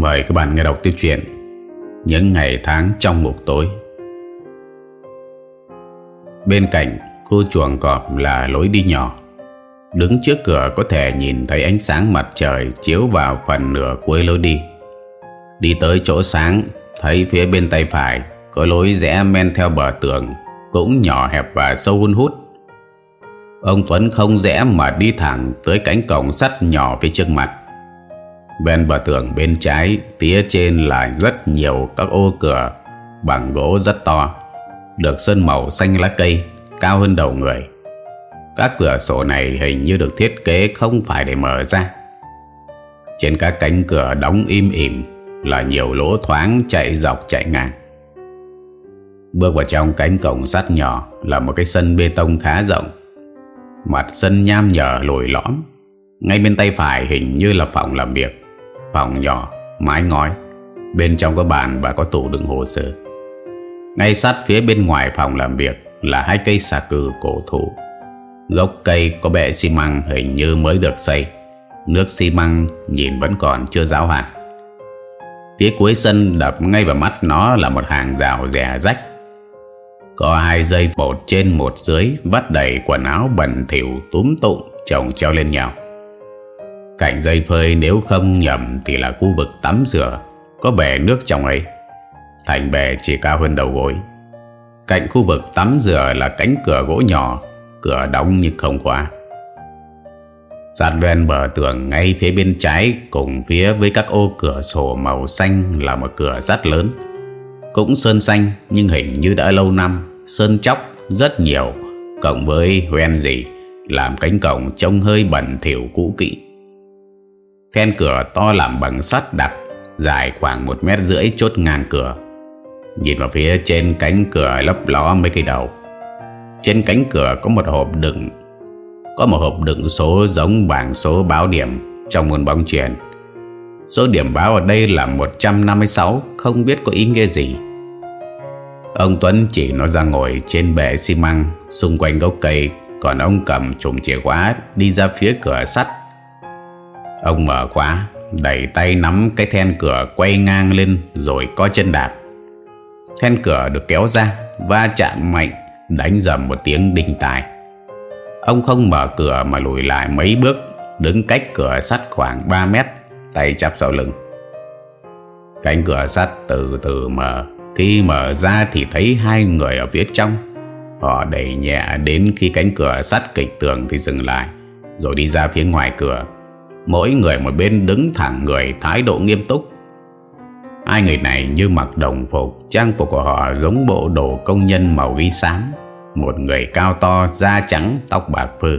Mời các bạn nghe đọc tiếp chuyện Những ngày tháng trong ngục tối. Bên cạnh khu chuồng cọp là lối đi nhỏ. Đứng trước cửa có thể nhìn thấy ánh sáng mặt trời chiếu vào phần nửa cuối lối đi. Đi tới chỗ sáng, Thấy phía bên tay phải Có lối rẽ men theo bờ tường, Cũng nhỏ hẹp và sâu hun hút. Ông Tuấn không rẽ mà đi thẳng Tới cánh cổng sắt nhỏ phía trước mặt. Bên bờ tường bên trái Phía trên là rất nhiều các ô cửa, Bằng gỗ rất to, Được sơn màu xanh lá cây, Cao hơn đầu người. Các cửa sổ này hình như được thiết kế Không phải để mở ra. Trên các cánh cửa đóng im ỉm Là nhiều lỗ thoáng chạy dọc chạy ngang. Bước vào trong cánh cổng sắt nhỏ Là một cái sân bê tông khá rộng. Mặt sân nham nhở lồi lõm. Ngay bên tay phải hình như là phòng làm việc. Phòng nhỏ, mái ngói. Bên trong có bàn và có tủ đựng hồ sơ. Ngay sát phía bên ngoài phòng làm việc Là hai cây xà cừ cổ thụ. Gốc cây có bệ xi măng hình như mới được xây. Nước xi măng nhìn vẫn còn chưa ráo hẳn Phía cuối sân đập ngay vào mắt nó là một hàng rào rẻ rách. Có hai dây một trên một dưới Vắt đầy quần áo bẩn thỉu túm tụng chồng treo lên nhau. Cạnh dây phơi, nếu không nhầm Thì là khu vực tắm rửa. Có bể nước trong ấy. Thành bể chỉ cao hơn đầu gối. Cạnh khu vực tắm rửa là cánh cửa gỗ nhỏ, Cửa đóng nhưng không khóa. Sát ven bờ tường ngay phía bên trái, Cùng phía với các ô cửa sổ màu xanh Là một cửa rất lớn. Cũng sơn xanh, Nhưng hình như đã lâu năm, Sơn chóc rất nhiều, Cộng với hoen gì Làm cánh cổng trông hơi bẩn thỉu cũ kỹ. Then cửa to làm bằng sắt đặc, Dài khoảng một mét rưỡi chốt ngang cửa. Nhìn vào phía trên cánh cửa lấp ló mấy cây đầu. Trên cánh cửa có một hộp đựng, Có một hộp đựng số giống bảng số báo điểm Trong môn bóng chuyển Số điểm báo ở đây là 156 Không biết có ý nghĩa gì. Ông Tuấn chỉ nó ra ngồi trên bệ xi măng, Xung quanh gốc cây, Còn ông cầm chùm chìa khóa Đi ra phía cửa sắt. Ông mở khóa, Đẩy tay nắm cái then cửa Quay ngang lên rồi có chân đạp. Then cửa được kéo ra, Va chạm mạnh, Đánh dầm một tiếng đinh tài Ông không mở cửa mà lùi lại mấy bước, Đứng cách cửa sắt khoảng 3 mét, Tay chắp sau lưng. Cánh cửa sắt từ từ mở, Khi mở ra thì thấy hai người ở phía trong. Họ đẩy nhẹ đến khi cánh cửa sắt kịch tường thì dừng lại, Rồi đi ra phía ngoài cửa. Mỗi người một bên đứng thẳng người thái độ nghiêm túc. Hai người này như mặc đồng phục Trang phục của họ giống bộ đồ công nhân màu ghi xám. Một người cao to, da trắng, tóc bạc phơ.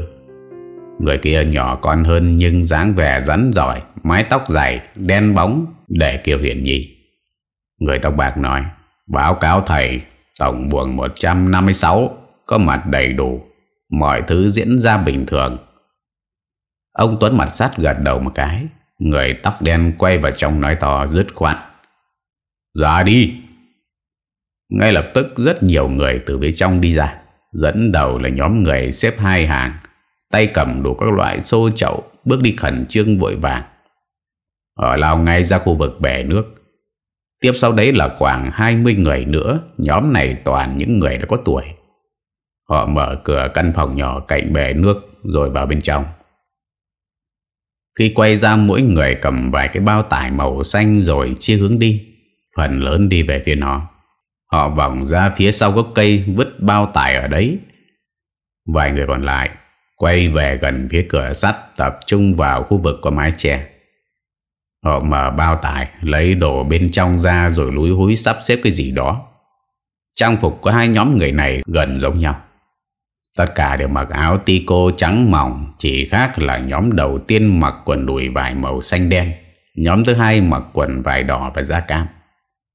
Người kia nhỏ con hơn nhưng dáng vẻ rắn giỏi Mái tóc dài, đen bóng để kiều hiển nhi Người tóc bạc nói Báo cáo thầy Tổng buồng 156 Có mặt đầy đủ. Mọi thứ diễn ra bình thường. Ông Tuấn mặt sát gật đầu một cái, Người tóc đen quay vào trong nói to dứt khoát. Ra đi. Ngay lập tức rất nhiều người từ phía trong đi ra, Dẫn đầu là nhóm người xếp hai hàng, Tay cầm đủ các loại xô chậu, Bước đi khẩn trương vội vàng. Họ lao ngay ra khu vực bể nước. Tiếp sau đấy là khoảng 20 người nữa, Nhóm này toàn những người đã có tuổi. Họ mở cửa căn phòng nhỏ cạnh bể nước Rồi vào bên trong khi quay ra, mỗi người cầm vài cái bao tải màu xanh rồi chia hướng đi. Phần lớn đi về phía nó. Họ vòng ra phía sau gốc cây, vứt bao tải ở đấy. Vài người còn lại quay về gần phía cửa sắt, tập trung vào khu vực có mái che. Họ mở bao tải, lấy đồ bên trong ra rồi lúi húi sắp xếp cái gì đó. Trang phục của hai nhóm người này gần giống nhau. Tất cả đều mặc áo tico trắng mỏng, Chỉ khác là nhóm đầu tiên mặc quần đùi vải màu xanh đen, Nhóm thứ hai mặc quần vải đỏ và da cam.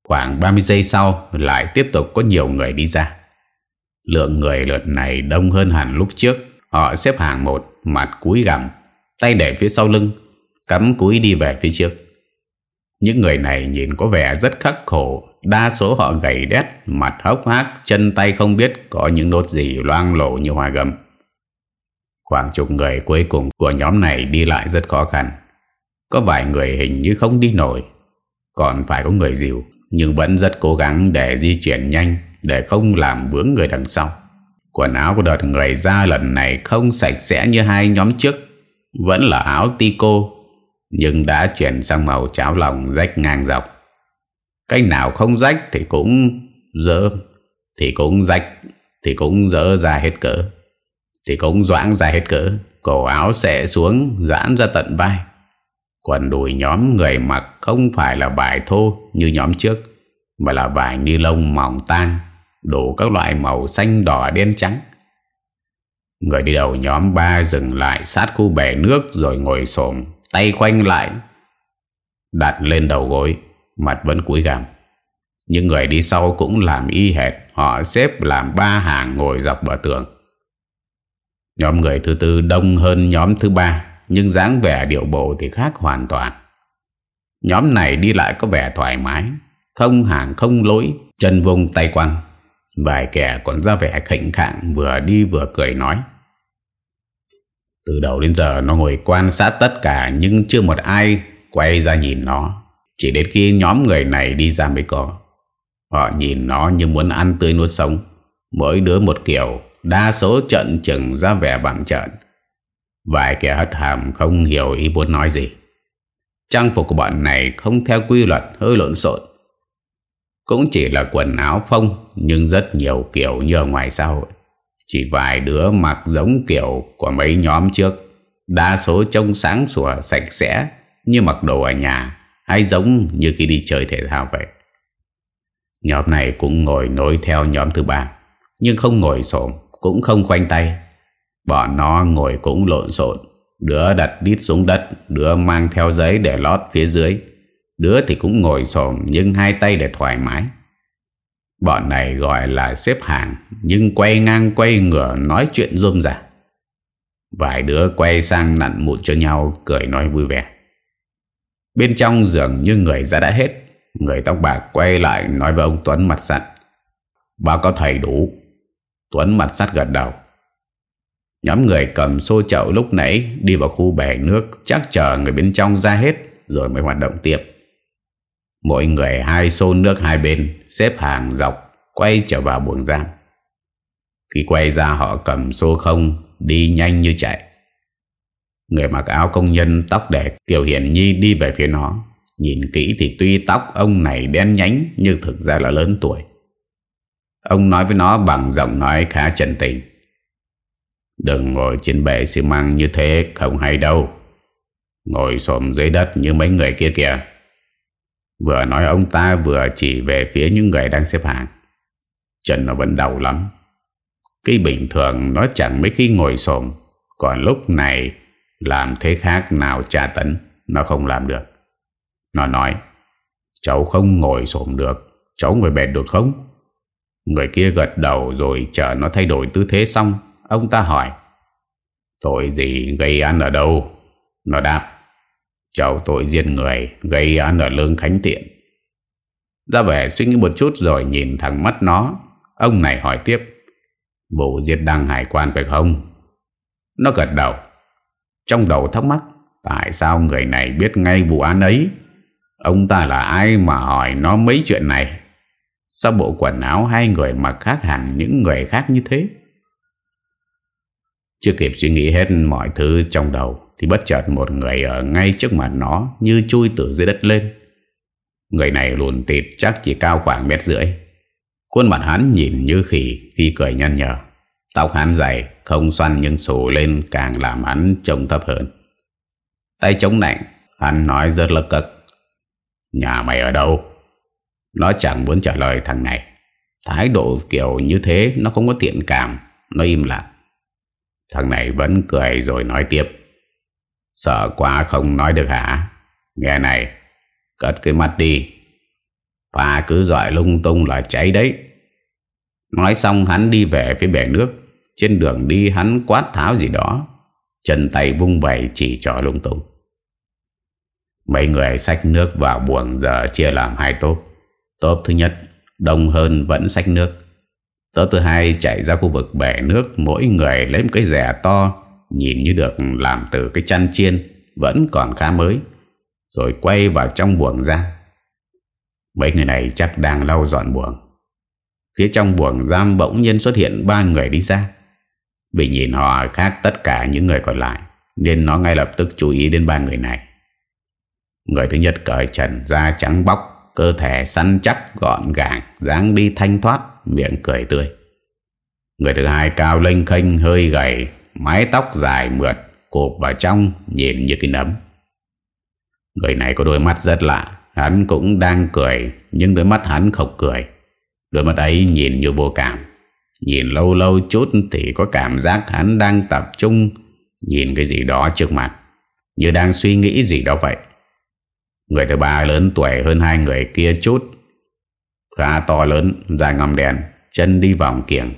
Khoảng 30 giây sau, lại tiếp tục có nhiều người đi ra. Lượng người lượt này đông hơn hẳn lúc trước. Họ xếp hàng một, Mặt cúi gằm, Tay để phía sau lưng, Cắm cúi đi về phía trước. Những người này nhìn có vẻ rất khắc khổ. Đa số họ gầy đét, Mặt hốc hác, Chân tay không biết có những nốt gì loang lổ như hoa gầm Khoảng chục người cuối cùng của nhóm này đi lại rất khó khăn. Có vài người hình như không đi nổi. Còn phải có người dìu, Nhưng vẫn rất cố gắng để di chuyển nhanh, Để không làm vướng người đằng sau. Quần áo của đợt người ra lần này Không sạch sẽ như hai nhóm trước. Vẫn là áo tico nhưng đã chuyển sang màu cháo lòng rách ngang dọc. Cái nào không rách thì cũng dỡ, Thì cũng rách, Thì cũng dỡ ra hết cỡ, Thì cũng doãng ra hết cỡ. Cổ áo xẻ xuống, Giãn ra tận vai. Quần đùi nhóm người mặc không phải là vải thô như nhóm trước, Mà là vải ni lông mỏng tan Đủ các loại màu xanh đỏ đen trắng. Người đi đầu nhóm ba dừng lại sát khu bể nước rồi ngồi xổm tay khoanh lại. Đặt lên đầu gối, mặt vẫn cúi gằm. Những người đi sau cũng làm y hệt, họ xếp làm ba hàng ngồi dọc bờ tường. Nhóm người thứ tư đông hơn nhóm thứ ba, nhưng dáng vẻ điệu bộ thì khác hoàn toàn. Nhóm này đi lại có vẻ thoải mái, không hàng không lối, chân vùng tay quăng. Vài kẻ còn ra vẻ khệnh khạng vừa đi vừa cười nói từ đầu đến giờ nó ngồi quan sát tất cả nhưng chưa một ai quay ra nhìn nó. Chỉ đến khi nhóm người này đi ra mới có. Họ nhìn nó như muốn ăn tươi nuốt sống. Mỗi đứa một kiểu, đa số trận chừng ra vẻ bằng trận. Vài kẻ hất hàm không hiểu ý muốn nói gì. Trang phục của bọn này không theo quy luật hơi lộn xộn. Cũng chỉ là quần áo phông nhưng rất nhiều kiểu như ở ngoài xã hội. Chỉ vài đứa mặc giống kiểu của mấy nhóm trước. Đa số trông sáng sủa, sạch sẽ, Như mặc đồ ở nhà, Hay giống như khi đi chơi thể thao vậy. Nhóm này cũng ngồi nối theo nhóm thứ ba, Nhưng không ngồi xổm, Cũng không khoanh tay. Bọn nó ngồi cũng lộn xộn. Đứa đặt đít xuống đất, Đứa mang theo giấy để lót phía dưới. Đứa thì cũng ngồi xổm, Nhưng hai tay để thoải mái. Bọn này gọi là xếp hàng, Nhưng quay ngang quay ngửa nói chuyện rôm rả. Vài đứa quay sang nặn mụn cho nhau, Cười nói vui vẻ. Bên trong giường như người ra đã hết. Người tóc bạc quay lại nói với ông Tuấn mặt sắt bà có thầy đủ. Tuấn mặt sắt gật đầu. Nhóm người cầm xô chậu lúc nãy Đi vào khu bể nước, Chắc chờ người bên trong ra hết, Rồi mới hoạt động tiếp. Mỗi người hai xô nước hai bên, Xếp hàng dọc, Quay trở vào buồng giam. Khi quay ra, họ cầm xô không, Đi nhanh như chạy. Người mặc áo công nhân tóc đẹp Kiều Hiển Nhi đi về phía nó, Nhìn kỹ thì tuy tóc ông này đen nhánh Nhưng thực ra là lớn tuổi. Ông nói với nó bằng giọng nói khá trần tình. Đừng ngồi trên bệ xi măng như thế, không hay đâu. Ngồi xổm dưới đất như mấy người kia kìa. Vừa nói ông ta vừa chỉ về phía những người đang xếp hàng. Trần nó vẫn đau lắm. Cái bình thường nó chẳng mấy khi ngồi xổm. Còn lúc này, Làm thế khác nào tra tấn, Nó không làm được. Nó nói, Cháu không ngồi xổm được. Cháu ngồi bệt được không? Người kia gật đầu rồi chờ nó thay đổi tư thế xong, Ông ta hỏi, Tội gì gây ăn ở đâu? Nó đáp Cháu tội giết người, Gây án ở lương khánh tiện. Ra vẻ suy nghĩ một chút rồi nhìn thẳng mắt nó. Ông này hỏi tiếp, Vụ giết đăng hải quan phải không? Nó gật đầu. Trong đầu thắc mắc, Tại sao người này biết ngay vụ án ấy? Ông ta là ai mà hỏi nó mấy chuyện này? Sao bộ quần áo hai người mặc khác hẳn những người khác như thế? Chưa kịp suy nghĩ hết mọi thứ trong đầu thì bất chợt một người ở ngay trước mặt nó Như chui từ dưới đất lên. Người này lùn tịt chắc chỉ cao khoảng mét rưỡi. Khuôn mặt hắn nhìn như khỉ Khi cười nhăn nhở. Tóc hắn dày, Không xoăn nhưng sổ lên Càng làm hắn trông thấp hơn. Tay chống nạnh, Hắn nói rất lực cực Nhà mày ở đâu? Nó chẳng muốn trả lời thằng này. Thái độ kiểu như thế Nó không có tiện cảm, Nó im lặng. Thằng này vẫn cười rồi nói tiếp. Sợ quá không nói được hả? Nghe này, Cất cái mắt đi. Pha cứ gọi lung tung là cháy đấy. Nói xong hắn đi về phía bể nước. Trên đường đi hắn quát tháo gì đó. Chân tay vung vẩy chỉ trò lung tung. Mấy người xách nước vào buồng giờ chia làm hai tốp. Tốp thứ nhất, Đông hơn vẫn xách nước. Tốp thứ hai chạy ra khu vực bể nước. Mỗi người lấy một cái rẻ to Nhìn như được làm từ cái chăn chiên, Vẫn còn khá mới. Rồi quay vào trong buồng ra. Mấy người này chắc đang lau dọn buồng. Phía trong buồng giam bỗng nhiên xuất hiện ba người đi ra. Vì nhìn họ khác tất cả những người còn lại, Nên nó ngay lập tức chú ý đến ba người này. Người thứ nhất cởi trần da trắng bóc, Cơ thể săn chắc, gọn gàng, dáng đi thanh thoát, Miệng cười tươi. Người thứ hai cao lênh khênh, hơi gầy Mái tóc dài mượt Cộp vào trong, nhìn như cái nấm. Người này có đôi mắt rất lạ, Hắn cũng đang cười, Nhưng đôi mắt hắn không cười. Đôi mắt ấy nhìn như vô cảm. Nhìn lâu lâu chút thì có cảm giác hắn đang tập trung, Nhìn cái gì đó trước mặt, Như đang suy nghĩ gì đó vậy. Người thứ ba lớn tuổi hơn hai người kia chút, Khá to lớn Dài ngầm đèn Chân đi vòng kiềng.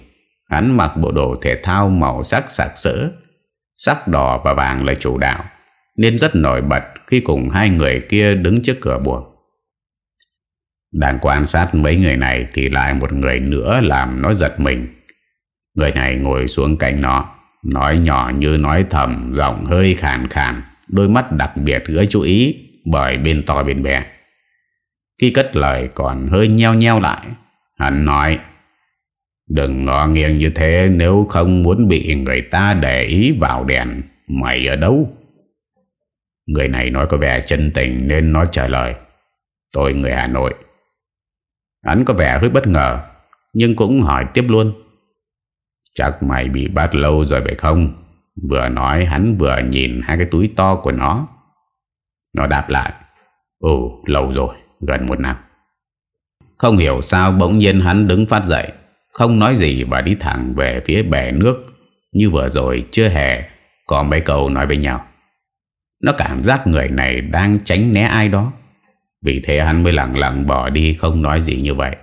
Hắn mặc bộ đồ thể thao màu sắc sạc sỡ, Sắc đỏ và vàng là chủ đạo, Nên rất nổi bật Khi cùng hai người kia đứng trước cửa buồng. Đang quan sát mấy người này Thì lại một người nữa làm nó giật mình. Người này ngồi xuống cạnh nó, Nói nhỏ như nói thầm, Giọng hơi khàn khàn, Đôi mắt đặc biệt gây chú ý Bởi bên to bên bé Khi cất lời còn hơi nheo nheo lại, Hắn nói Đừng ngó nghiêng như thế, Nếu không muốn bị người ta để ý vào đèn, Mày ở đâu? Người này nói có vẻ chân tình Nên nó trả lời, Tôi người Hà Nội. Hắn có vẻ hơi bất ngờ, Nhưng cũng hỏi tiếp luôn, Chắc mày bị bắt lâu rồi phải không? Vừa nói, hắn vừa nhìn hai cái túi to của nó. Nó đáp lại Ồ lâu rồi, Gần một năm. Không hiểu sao bỗng nhiên hắn đứng phát dậy. Không nói gì và đi thẳng về phía bể nước. Như vừa rồi, chưa hề Có mấy câu nói với nhau. Nó cảm giác người này đang tránh né ai đó. Vì thế hắn mới lặng lặng bỏ đi, Không nói gì như vậy.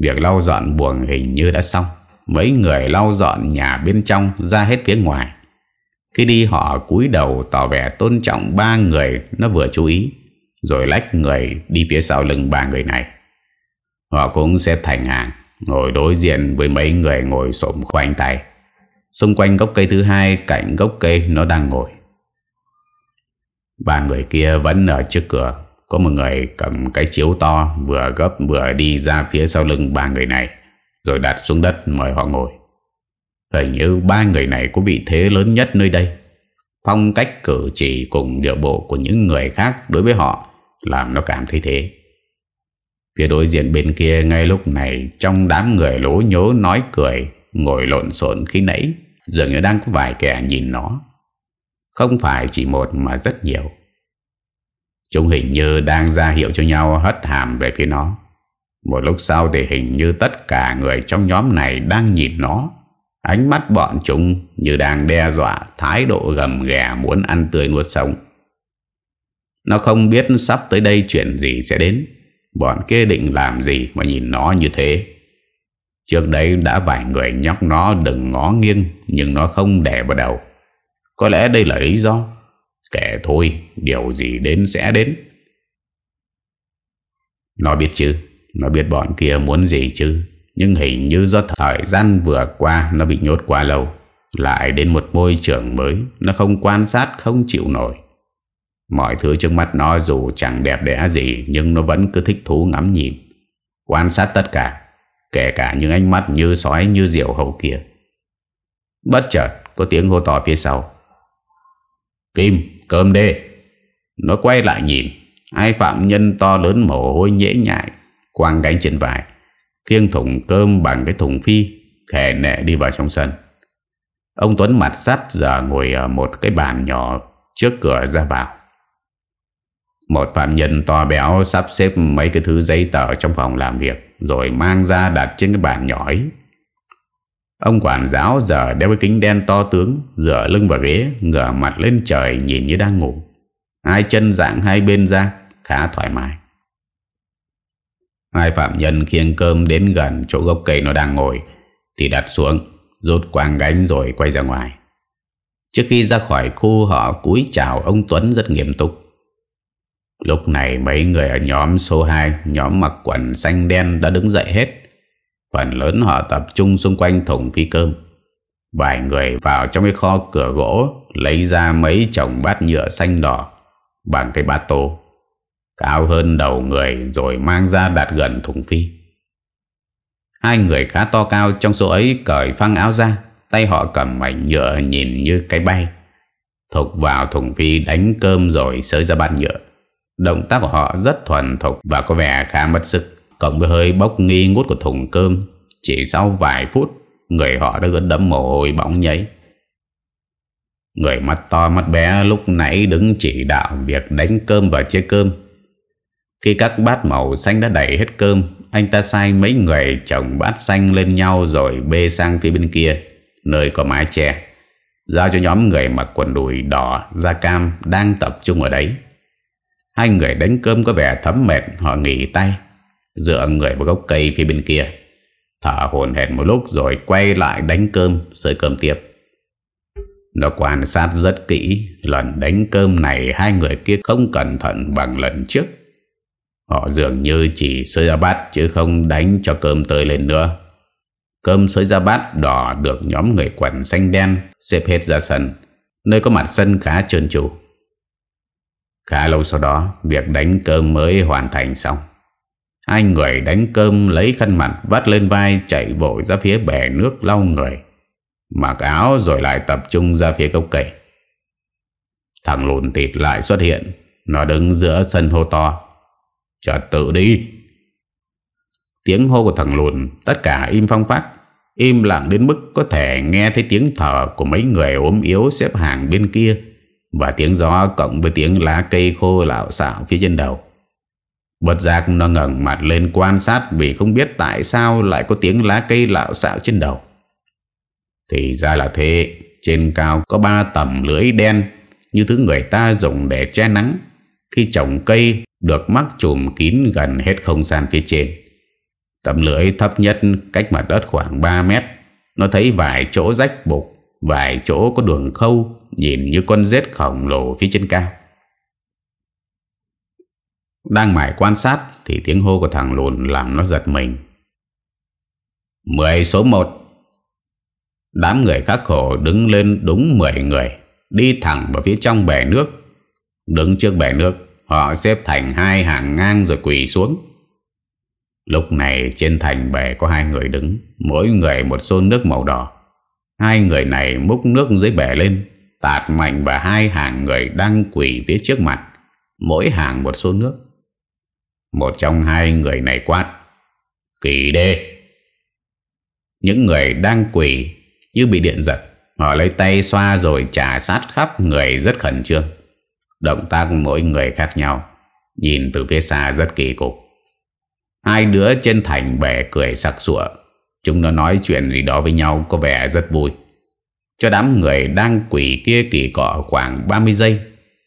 Việc lau dọn buồng hình như đã xong. Mấy người lau dọn nhà bên trong ra hết phía ngoài. Khi đi, họ cúi đầu tỏ vẻ tôn trọng ba người, nó vừa chú ý, Rồi lách người đi phía sau lưng ba người này. Họ cũng xếp thành hàng. Ngồi đối diện với mấy người ngồi xổm khoanh tay. Xung quanh gốc cây thứ hai, Cạnh gốc cây nó đang ngồi. Ba người kia vẫn ở trước cửa. Có một người cầm cái chiếu to, Vừa gấp vừa đi ra phía sau lưng ba người này, rồi đặt xuống đất mời họ ngồi. Hình như ba người này có vị thế lớn nhất nơi đây. Phong cách cử chỉ cùng điệu bộ của những người khác đối với họ Làm nó cảm thấy thế. Phía đối diện bên kia ngay lúc này, Trong đám người lố nhố nói cười, Ngồi lộn xộn khi nãy, Dường như đang có vài kẻ nhìn nó Không phải chỉ một mà rất nhiều Chúng hình như đang ra hiệu cho nhau hất hàm về phía nó một lúc sau thì hình như tất cả người trong nhóm này đang nhìn nó. Ánh mắt bọn chúng như đang đe dọa thái độ gầm ghè muốn ăn tươi nuốt sống. Nó không biết sắp tới đây chuyện gì sẽ đến. Bọn kia định làm gì mà nhìn nó như thế. Trước đấy đã vài người nhóc nó đừng ngó nghiêng nhưng nó không đè vào đầu. Có lẽ đây là lý do. Kẻ thôi, điều gì đến sẽ đến. Nó biết chứ nó biết bọn kia muốn gì chứ Nhưng hình như do thời gian vừa qua Nó bị nhốt quá lâu Lại đến một môi trường mới Nó không quan sát không chịu nổi Mọi thứ trước mắt nó dù chẳng đẹp đẽ gì, Nhưng nó vẫn cứ thích thú ngắm nhìn, Quan sát tất cả, Kể cả những ánh mắt như sói, như diều hầu kia. Bất chợt, có tiếng hô to phía sau. Kim, cơm đê Nó quay lại nhìn, Hai phạm nhân to lớn mồ hôi nhễ nhại quang gánh trên vai kiêng thùng cơm bằng cái thùng phi khẻ nẹ đi vào trong sân. Ông Tuấn mặt sắt giờ ngồi ở một cái bàn nhỏ trước cửa ra vào một phạm nhân to béo sắp xếp mấy cái thứ giấy tờ trong phòng làm việc, rồi mang ra đặt trên cái bàn nhỏ ấy. Ông quản giáo giờ đeo cái kính đen to tướng, dựa lưng vào ghế, ngửa mặt lên trời nhìn như đang ngủ. Hai chân dạng hai bên ra, khá thoải mái. Hai phạm nhân khiêng cơm đến gần chỗ gốc cây nó đang ngồi, Thì đặt xuống, Rút quang gánh rồi quay ra ngoài. Trước khi ra khỏi khu, họ cúi chào ông Tuấn rất nghiêm túc. Lúc này mấy người ở nhóm số 2 Nhóm mặc quần xanh đen đã đứng dậy hết Phần lớn họ tập trung xung quanh thùng phi cơm Vài người vào trong cái kho cửa gỗ Lấy ra mấy chồng bát nhựa xanh đỏ Bằng cái bát tô cao hơn đầu người rồi mang ra đặt gần thùng phi. Hai người khá to cao trong số ấy cởi phăng áo ra, tay họ cầm mảnh nhựa nhìn như cái bay. Thục vào thùng phi đánh cơm rồi sới ra bát nhựa. Động tác của họ rất thuần thục và có vẻ khá mất sức. Cộng với hơi bốc nghi ngút của thùng cơm, chỉ sau vài phút, người họ đã ướt đẫm mồ hôi bóng nháy. Người mắt to mắt bé lúc nãy đứng chỉ đạo việc đánh cơm và chế cơm. Khi các bát màu xanh đã đầy hết cơm, anh ta sai mấy người chồng bát xanh lên nhau rồi bê sang phía bên kia, nơi có mái che. Giao cho nhóm người mặc quần đùi đỏ, da cam đang tập trung ở đấy. Hai người đánh cơm có vẻ thấm mệt, họ nghỉ tay, dựa người vào gốc cây phía bên kia. Thở hồn hển một lúc rồi quay lại đánh cơm, sới cơm tiếp. Nó quan sát rất kỹ Lần đánh cơm này Hai người kia không cẩn thận bằng lần trước Họ dường như chỉ sơi ra bát Chứ không đánh cho cơm tơi lên nữa Cơm sới ra bát đỏ Được nhóm người quần xanh đen Xếp hết ra sân Nơi có mặt sân khá trơn tru Khá lâu sau đó Việc đánh cơm mới hoàn thành xong Hai người đánh cơm lấy khăn mặt vắt lên vai chạy vội ra phía bể nước lau người mặc áo rồi lại tập trung ra phía cốc cây. Thằng lùn tịt lại xuất hiện, nó đứng giữa sân hô to. chờ tự đi. Tiếng hô của thằng lùn tất cả im phong phát, im lặng đến mức có thể nghe thấy tiếng thở của mấy người ốm yếu xếp hàng bên kia và tiếng gió cộng với tiếng lá cây khô lạo xạo phía trên đầu. Bật giác nó ngẩng mặt lên quan sát vì không biết tại sao lại có tiếng lá cây lạo xạo trên đầu. Thì ra là thế, Trên cao có ba tầm lưới đen Như thứ người ta dùng để che nắng Khi trồng cây, Được mắc chùm kín gần hết không gian phía trên Tầm lưới thấp nhất cách mặt đất khoảng 3 mét Nó thấy vài chỗ rách bục, Vài chỗ có đường khâu Nhìn như con rết khổng lồ phía trên cao. Đang mải quan sát Thì tiếng hô của thằng lùn làm nó giật mình. 10 số một. Đám người khắc khổ đứng lên đúng 10 người, Đi thẳng vào phía trong bể nước. Đứng trước bể nước, Họ xếp thành hai hàng ngang rồi quỳ xuống. Lúc này trên thành bể có hai người đứng, Mỗi người một xô nước màu đỏ. Hai người này múc nước dưới bể lên. Tạt mạnh và hai hàng người đang quỳ phía trước mặt Mỗi hàng một số nước Một trong hai người này quát Kỳ đê Những người đang quỳ như bị điện giật. Họ lấy tay xoa rồi trả sát khắp người rất khẩn trương. Động tác mỗi người khác nhau, nhìn từ phía xa rất kỳ cục. Hai đứa trên thành bè cười sặc sụa. Chúng nó nói chuyện gì đó với nhau có vẻ rất vui. Cho đám người đang quỷ kia kỳ cọ khoảng 30 giây.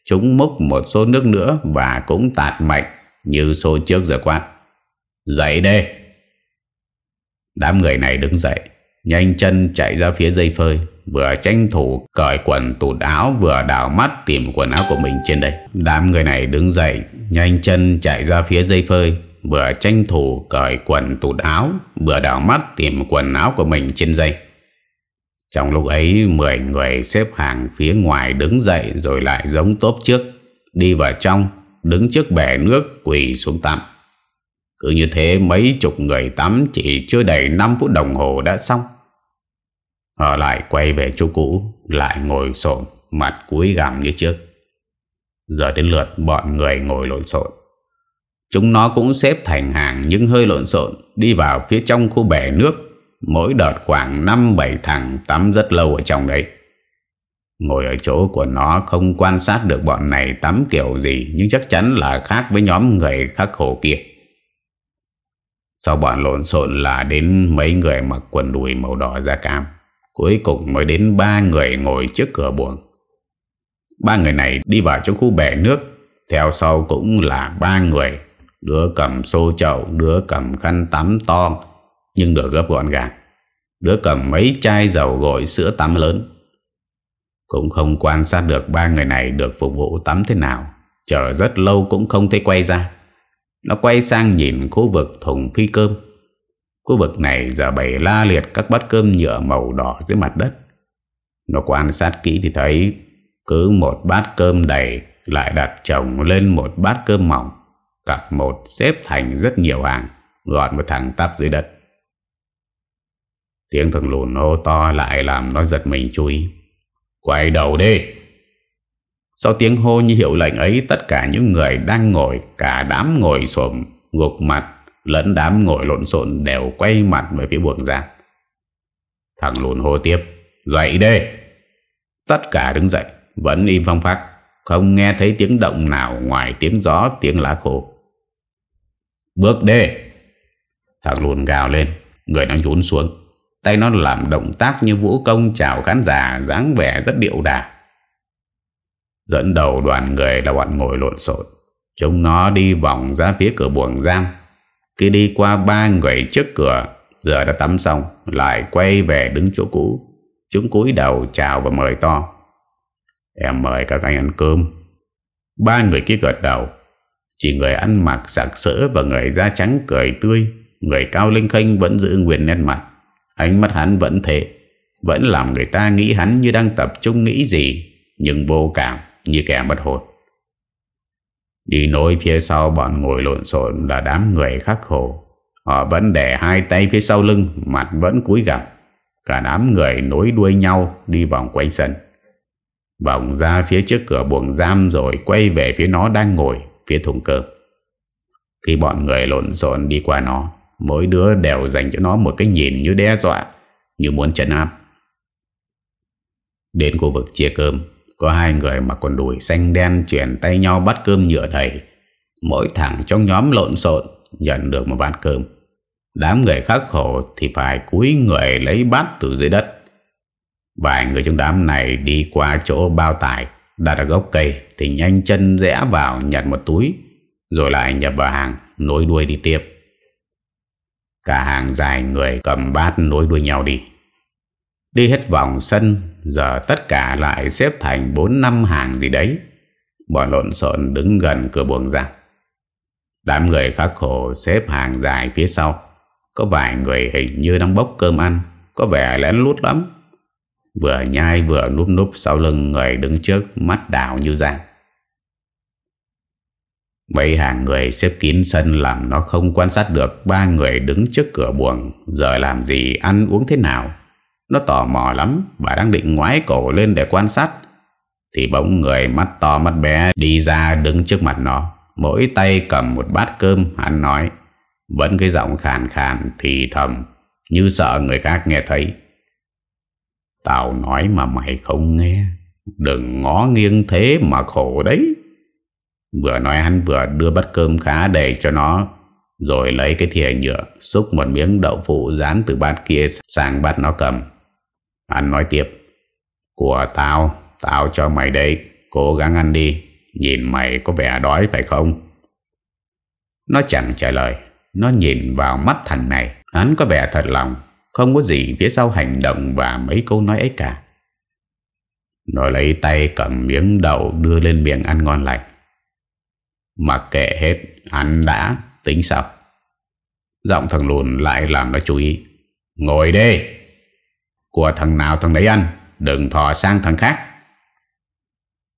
Chúng múc một số nước nữa và cũng tạt mạnh như số trước giờ quát. Dậy đây! Đám người này đứng dậy, Nhanh chân chạy ra phía dây phơi, Vừa tranh thủ cởi quần tụt áo, Vừa đảo mắt tìm quần áo của mình trên đây Đám người này đứng dậy, Nhanh chân chạy ra phía dây phơi, Vừa tranh thủ cởi quần tụt áo, Vừa đảo mắt tìm quần áo của mình trên dây trong lúc ấy 10 người xếp hàng phía ngoài đứng dậy Rồi lại giống tốt trước, Đi vào trong, Đứng trước bể nước quỳ xuống tắm. Cứ như thế mấy chục người tắm Chỉ chưa đầy 5 phút đồng hồ đã xong. Họ lại quay về chỗ cũ, Lại ngồi xổm, Mặt cúi gằm như trước. Giờ đến lượt bọn người ngồi lộn xộn. Chúng nó cũng xếp thành hàng Nhưng hơi lộn xộn, Đi vào phía trong khu bể nước Mỗi đợt khoảng 5-7 thằng Tắm rất lâu ở trong đấy. Ngồi ở chỗ của nó Không quan sát được bọn này tắm kiểu gì, Nhưng chắc chắn là khác với nhóm người khắc khổ kia. Sau bọn lộn xộn là đến mấy người mặc quần đùi màu đỏ da cam. Cuối cùng mới đến ba người ngồi trước cửa buồng. Ba người này đi vào trong khu bể nước. Theo sau cũng là ba người. Đứa cầm xô chậu, Đứa cầm khăn tắm to. Nhưng được gấp gọn gàng. Đứa cầm mấy chai dầu gội sữa tắm lớn. Cũng không quan sát được ba người này được phục vụ tắm thế nào. Chờ rất lâu cũng không thấy quay ra. Nó quay sang nhìn khu vực thùng phi cơm. Khu vực này giờ bày la liệt các bát cơm nhựa màu đỏ dưới mặt đất. Nó quan sát kỹ thì thấy cứ một bát cơm đầy lại đặt chồng lên một bát cơm mỏng. Cặp một xếp thành rất nhiều hàng, Gọn một thằng tắp dưới đất. Tiếng thằng lùn hô to lại làm nó giật mình chú ý. Quay đầu đi. Sau tiếng hô như hiệu lệnh ấy, Tất cả những người đang ngồi, Cả đám ngồi xổm Gục mặt Lẫn đám ngồi lộn xộn Đều quay mặt về phía buồng giam. Thằng lùn hô tiếp, Dậy đi. Tất cả đứng dậy, Vẫn im phong phát Không nghe thấy tiếng động nào Ngoài tiếng gió, tiếng lá khô. Bước đi. Thằng lùn gào lên, Người đang trốn xuống. Tay nó làm động tác như vũ công chào khán giả, dáng vẻ rất điệu đà Dẫn đầu đoàn người là bọn ngồi lộn xộn. Chúng nó đi vòng ra phía cửa buồng giam. Khi đi qua ba người trước cửa, Giờ đã tắm xong, Lại quay về đứng chỗ cũ. Chúng cúi đầu chào và mời to. Em mời các anh ăn cơm. Ba người kia gật đầu. Chỉ người ăn mặc sạc sỡ Và người da trắng cười tươi, Người cao linh khênh vẫn giữ nguyên nét mặt. Ánh mắt hắn vẫn thế, Vẫn làm người ta nghĩ hắn như đang tập trung nghĩ gì, Nhưng vô cảm như kẻ bất hồn. Đi nối phía sau bọn ngồi lộn xộn là đám người khắc khổ. Họ vẫn để hai tay phía sau lưng, Mặt vẫn cúi gặp Cả đám người nối đuôi nhau Đi vòng quanh sân. Vòng ra phía trước cửa buồng giam Rồi quay về phía nó đang ngồi, Phía thùng cơm. Khi bọn người lộn xộn đi qua nó Mỗi đứa đều dành cho nó một cái nhìn như đe dọa, Như muốn trấn áp. Đến khu vực chia cơm, Có hai người mặc quần đùi xanh đen Chuyển tay nhau bắt cơm nhựa đầy. Mỗi thằng trong nhóm lộn xộn, Nhận được một bát cơm. Đám người khắc khổ thì phải cúi người lấy bát từ dưới đất. Vài người trong đám này đi qua chỗ bao tải, Đặt ở gốc cây Thì nhanh chân rẽ vào nhặt một túi, Rồi lại nhập vào hàng, Nối đuôi đi tiếp. Cả hàng dài người cầm bát nối đuôi nhau đi. Đi hết vòng sân, Giờ tất cả lại xếp thành 4 năm hàng gì đấy. Bọn lộn xộn đứng gần cửa buồng ra. Đám người khắc khổ xếp hàng dài phía sau. Có vài người hình như đang bốc cơm ăn, Có vẻ lén lút lắm. Vừa nhai vừa núp núp sau lưng người đứng trước, Mắt đảo như dạng Mấy hàng người xếp kín sân làm nó không quan sát được ba người đứng trước cửa buồng, giờ làm gì, ăn uống thế nào. Nó tò mò lắm và đang định ngoái cổ lên để quan sát. Thì bỗng người mắt to mắt bé đi ra đứng trước mặt nó. Mỗi tay cầm một bát cơm, hắn nói. Vẫn cái giọng khàn khàn, thì thầm, như sợ người khác nghe thấy. Tao nói mà mày không nghe. Đừng ngó nghiêng thế mà khổ đấy. Vừa nói hắn vừa đưa bát cơm khá đầy cho nó, Rồi lấy cái thìa nhựa, Xúc một miếng đậu phụ dán từ bát kia sang bát nó cầm. Hắn nói tiếp, Của tao Tao cho mày đây, Cố gắng ăn đi, Nhìn mày có vẻ đói phải không? Nó chẳng trả lời, Nó nhìn vào mắt thằng này. Hắn có vẻ thật lòng, Không có gì phía sau hành động và mấy câu nói ấy cả. Nó lấy tay cầm miếng đậu đưa lên miệng ăn ngon lành. Mặc kệ hết, Hắn đã tính sao Giọng thằng lùn lại làm nó chú ý. Ngồi đi. Của thằng nào thằng đấy ăn, Đừng thò sang thằng khác.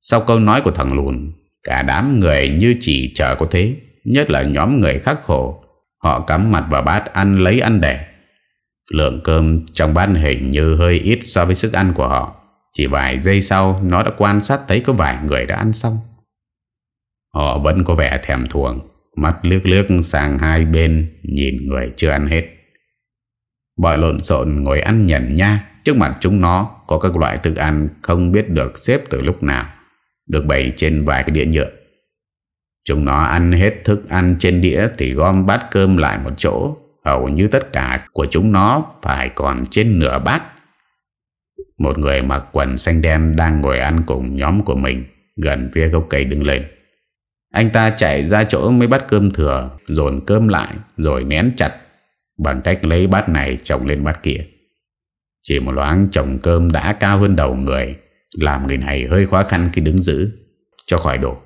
Sau câu nói của thằng lùn, Cả đám người như chỉ chờ có thế, Nhất là nhóm người khắc khổ, Họ cắm mặt vào bát ăn lấy ăn đẻ. Lượng cơm trong bát hình như hơi ít so với sức ăn của họ. Chỉ vài giây sau, Nó đã quan sát thấy có vài người đã ăn xong. Họ vẫn có vẻ thèm thuồng, Mắt lướt lướt sang hai bên, Nhìn người chưa ăn hết. Bọn lộn xộn ngồi ăn nhẩn nha, Trước mặt chúng nó Có các loại thức ăn không biết được xếp từ lúc nào, Được bày trên vài cái đĩa nhựa. Chúng nó ăn hết thức ăn trên đĩa Thì gom bát cơm lại một chỗ, Hầu như tất cả của chúng nó Phải còn trên nửa bát. Một người mặc quần xanh đen Đang ngồi ăn cùng nhóm của mình, Gần phía gốc cây đứng lên anh ta chạy ra chỗ mới bắt cơm thừa, Dồn cơm lại, Rồi nén chặt. Bằng cách lấy bát này trồng lên bát kia. Chỉ một loáng trồng cơm đã cao hơn đầu người, Làm người này hơi khó khăn khi đứng giữ, Cho khỏi đổ